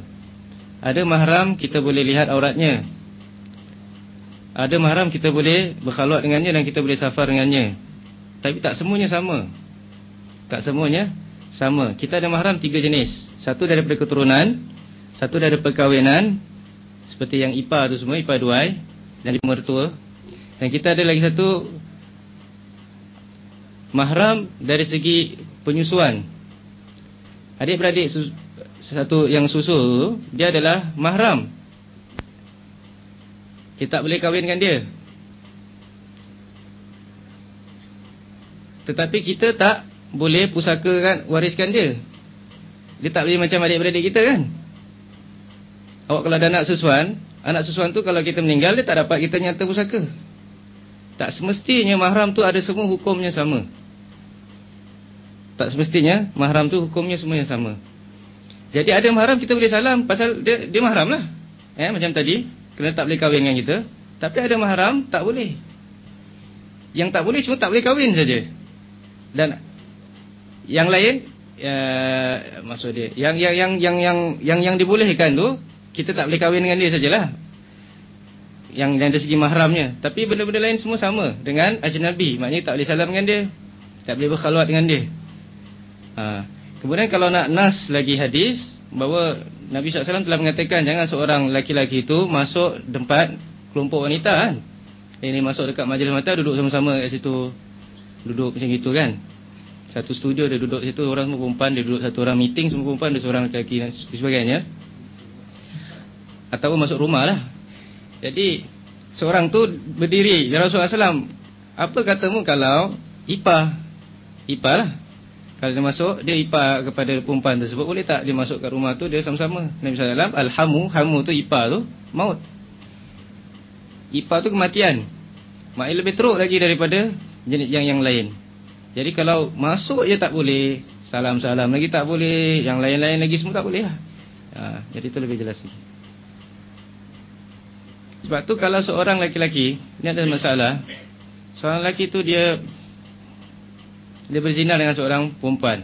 Ada mahram kita boleh lihat auratnya. Ada mahram kita boleh berkhaluat dengannya dan kita boleh safar dengannya. Tapi tak semuanya sama. Tak semuanya sama. Kita ada mahram tiga jenis. Satu daripada keturunan, satu daripada perkahwinan seperti yang ipa tu semua, ipa duai dan mertua. Dan kita ada lagi satu mahram dari segi penyusuan. Adik-beradik satu yang susu dia adalah mahram. Kita tak boleh kahwin dengan dia. Tetapi kita tak boleh pusakakan wariskan dia. Dia tak boleh macam adik-beradik kita kan? Awak kalau ada anak susuan, anak susuan tu kalau kita meninggal dia tak dapat kita nyata pusaka. Tak semestinya mahram tu ada semua hukumnya sama. Tak semestinya mahram tu hukumnya semua yang sama. Jadi ada mahram kita boleh salam pasal dia dia mahram lah. Eh macam tadi, kena tak boleh kahwin dengan kita. Tapi ada mahram tak boleh. Yang tak boleh cuma tak boleh kahwin saja. Dan yang lain uh, maksud dia yang yang yang yang yang yang yang dibolehkan tu kita tak boleh kahwin dengan dia sajalah. Yang yang dari segi mahramnya. Tapi benda-benda lain semua sama dengan ajnabi. Maknanya tak boleh salam dengan dia. Tak boleh berkhaluat dengan dia. Ha. Kemudian kalau nak nas lagi hadis bahawa Nabi SAW telah mengatakan jangan seorang laki-laki itu masuk tempat kelompok wanita kan. Ini masuk dekat majlis mata duduk sama-sama kat situ. Duduk macam gitu kan? Satu studio dia duduk situ orang semua perempuan dia duduk satu orang. Meeting semua perempuan dia seorang lelaki dan sebagainya. Atau masuk rumah lah. Jadi seorang tu berdiri. Ya Rasulullah SAW apa katamu kalau ipah ipah lah kalau dia masuk dia ipah kepada perempuan tersebut boleh tak dia masuk kat rumah tu dia sama-sama Nabi SAW alhamu hamu tu ipah tu maut ipah tu kematian maknanya lebih teruk lagi daripada jenis yang yang lain. Jadi kalau masuk je tak boleh, salam-salam lagi tak boleh, yang lain-lain lagi semua tak boleh lah. Ha, jadi itu lebih jelas lagi. Sebab tu kalau seorang laki-laki, ni ada masalah. Seorang lelaki tu dia dia berzina dengan seorang perempuan.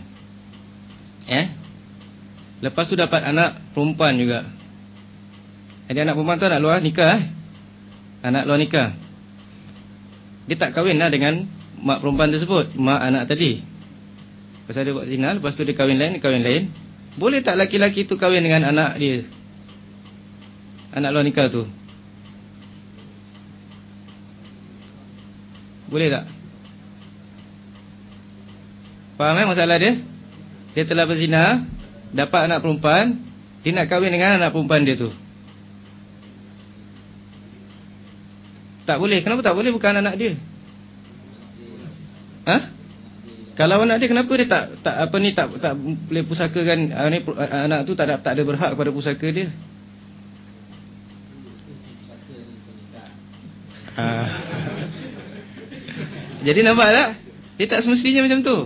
Eh? Lepas tu dapat anak perempuan juga. Jadi anak perempuan tu anak luar nikah eh? Anak luar nikah. Dia tak kahwin lah dengan mak perempuan tersebut, mak anak tadi. Pasal dia buat zina, lepas tu dia kahwin lain, dia kahwin lain. Boleh tak laki-laki tu kahwin dengan anak dia? Anak luar nikah tu. Boleh tak? Faham eh masalah dia? Dia telah berzina, dapat anak perempuan, dia nak kahwin dengan anak perempuan dia tu. Tak boleh. Kenapa tak boleh? Bukan anak dia. Ha? Kalau anak dia kenapa dia tak tak apa ni tak tak boleh pusakakan uh, ni anak tu tak ada tak ada berhak kepada pusaka dia. Ha. Jadi nampak tak? Dia tak semestinya macam tu.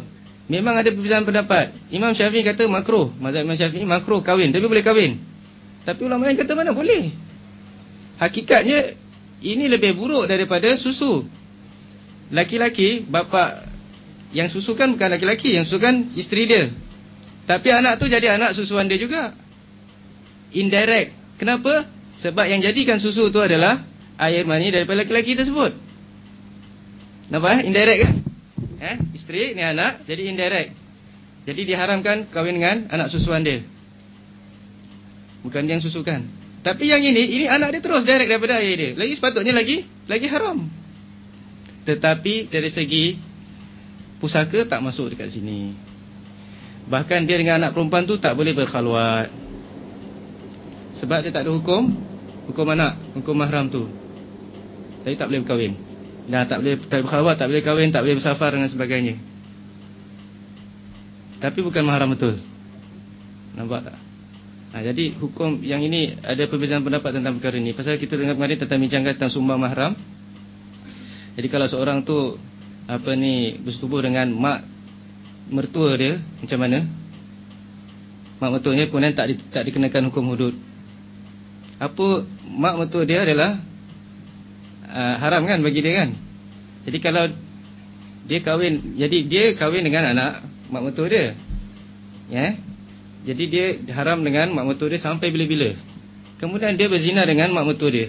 Memang ada perbezaan pendapat. Imam Syafi'i kata makruh. Mazhab Imam Syafi'i makruh kahwin. Tapi boleh kahwin. Tapi ulama lain kata mana boleh. Hakikatnya ini lebih buruk daripada susu. Laki-laki, bapa yang susukan bukan laki-laki, yang susukan isteri dia. Tapi anak tu jadi anak susuan dia juga. Indirect. Kenapa? Sebab yang jadikan susu tu adalah air mani daripada laki-laki tersebut. Nampak eh? Indirect kan? Eh? Isteri ni anak, jadi indirect. Jadi diharamkan kahwin dengan anak susuan dia. Bukan dia yang susukan. Tapi yang ini, ini anak dia terus direct daripada ayah dia. Lagi sepatutnya lagi, lagi haram. Tetapi dari segi pusaka tak masuk dekat sini. Bahkan dia dengan anak perempuan tu tak boleh berkhaluat. Sebab dia tak ada hukum, hukum anak, hukum mahram tu. Tapi tak boleh berkahwin. Dah tak boleh tak berkhaluat, tak boleh kahwin, tak boleh bersafar dan sebagainya. Tapi bukan mahram betul. Nampak tak? Ha, jadi hukum yang ini ada perbezaan pendapat tentang perkara ini. Pasal kita dengar kemarin tentang bincangkan tentang sumbang mahram. Jadi kalau seorang tu apa ni bersetubuh dengan mak mertua dia macam mana? Mak mertuanya kemudian tak di, tak dikenakan hukum hudud. Apa mak mertua dia adalah uh, haram kan bagi dia kan? Jadi kalau dia kahwin jadi dia kahwin dengan anak mak mertua dia. Ya. Jadi dia haram dengan mak mertua dia sampai bila-bila. Kemudian dia berzina dengan mak mertua dia.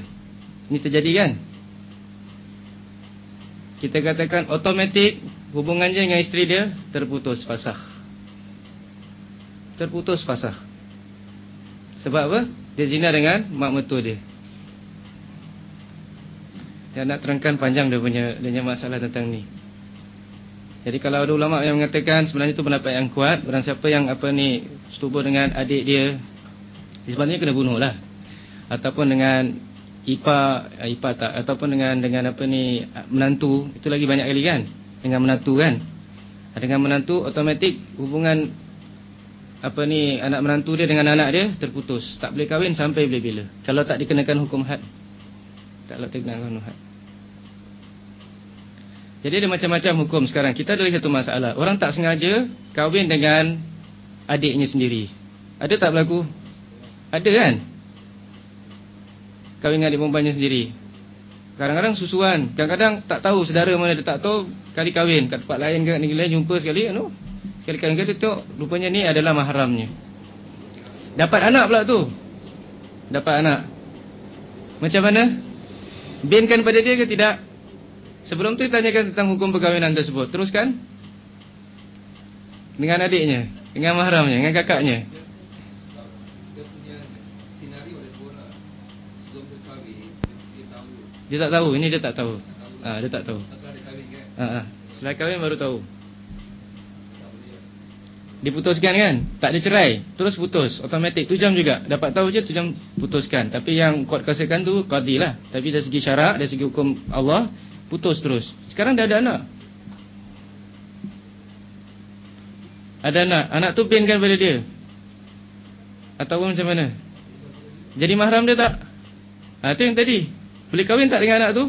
Ini terjadi kan? Kita katakan automatik hubungannya dengan isteri dia terputus fasah. Terputus fasah. Sebab apa? Dia zina dengan mak mertua dia. Dia nak terangkan panjang dia punya, dia punya masalah tentang ni. Jadi kalau ada ulama yang mengatakan sebenarnya itu pendapat yang kuat, orang siapa yang apa ni setubuh dengan adik dia, sebenarnya kena bunuh lah. Ataupun dengan ipa, ipa tak, ataupun dengan dengan apa ni menantu, itu lagi banyak kali kan? Dengan menantu kan? Dengan menantu otomatik hubungan apa ni anak menantu dia dengan anak dia terputus, tak boleh kahwin sampai bila-bila. Kalau tak dikenakan hukum had. Tak boleh dikenakan hukum had. Jadi ada macam-macam hukum sekarang. Kita ada satu masalah. Orang tak sengaja kahwin dengan adiknya sendiri. Ada tak berlaku? Ada kan? Kahwin dengan adik perempuannya sendiri. Kadang-kadang susuan. Kadang-kadang tak tahu saudara mana dia tak tahu. Kali kahwin kat tempat lain ke negeri lain jumpa sekali. You Sekali-kali dia tengok rupanya ni adalah mahramnya. Dapat anak pula tu. Dapat anak. Macam mana? Binkan pada dia ke tidak? Sebelum tu tanyakan tentang hukum perkahwinan tersebut. Teruskan. Dengan adiknya, dengan mahramnya, dengan kakaknya. Dia tak tahu, ini dia tak tahu. Ah, ha, dia tak tahu. Ha, ha. Setelah kahwin baru tahu. Diputuskan kan? Tak ada cerai. Terus putus, automatik. Tu jam juga. Dapat tahu je tu jam putuskan. Tapi yang kuat kasakan tu qadi lah. Tapi dari segi syarak, dari segi hukum Allah, Putus terus Sekarang dah ada anak Ada anak Anak tu pinkan pada dia Atau macam mana Jadi mahram dia tak ha, Itu yang tadi Boleh kahwin tak dengan anak tu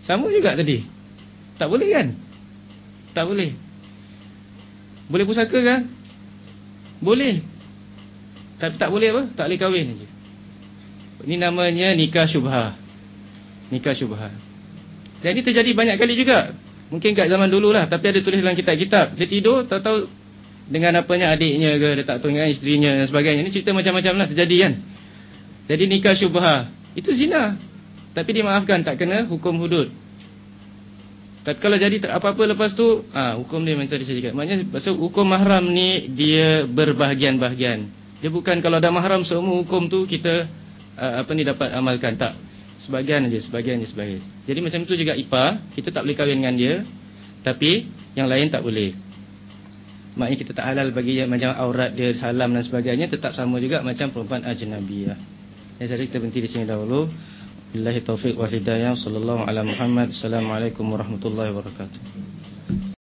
Sama juga tadi Tak boleh kan Tak boleh Boleh pusaka kan Boleh Tapi tak boleh apa Tak boleh kahwin saja Ini namanya nikah syubhah Nikah syubhah dan ini terjadi banyak kali juga. Mungkin kat zaman dulu lah. Tapi ada tulis dalam kitab-kitab. Dia tidur, tahu-tahu dengan apanya adiknya ke, dia tak tahu dengan isterinya dan sebagainya. Ini cerita macam-macam lah terjadi kan. Jadi nikah syubha. Itu zina. Tapi dimaafkan, tak kena hukum hudud. Tapi kalau jadi apa-apa lepas tu, ah ha, hukum dia macam saya cakap. Maknanya, pasal hukum mahram ni, dia berbahagian-bahagian. Dia bukan kalau ada mahram, semua hukum tu kita uh, apa ni dapat amalkan. Tak. Sebagian aja, sebagian aja, sebagian. Jadi macam itu juga IPA, kita tak boleh kahwin dengan dia, tapi yang lain tak boleh. Maknanya kita tak halal bagi dia macam aurat dia, salam dan sebagainya, tetap sama juga macam perempuan ajnabiyah. Ya, jadi kita berhenti di sini dahulu. Billahi taufiq wa hidayah. Sallallahu ala Muhammad. Assalamualaikum warahmatullahi wabarakatuh.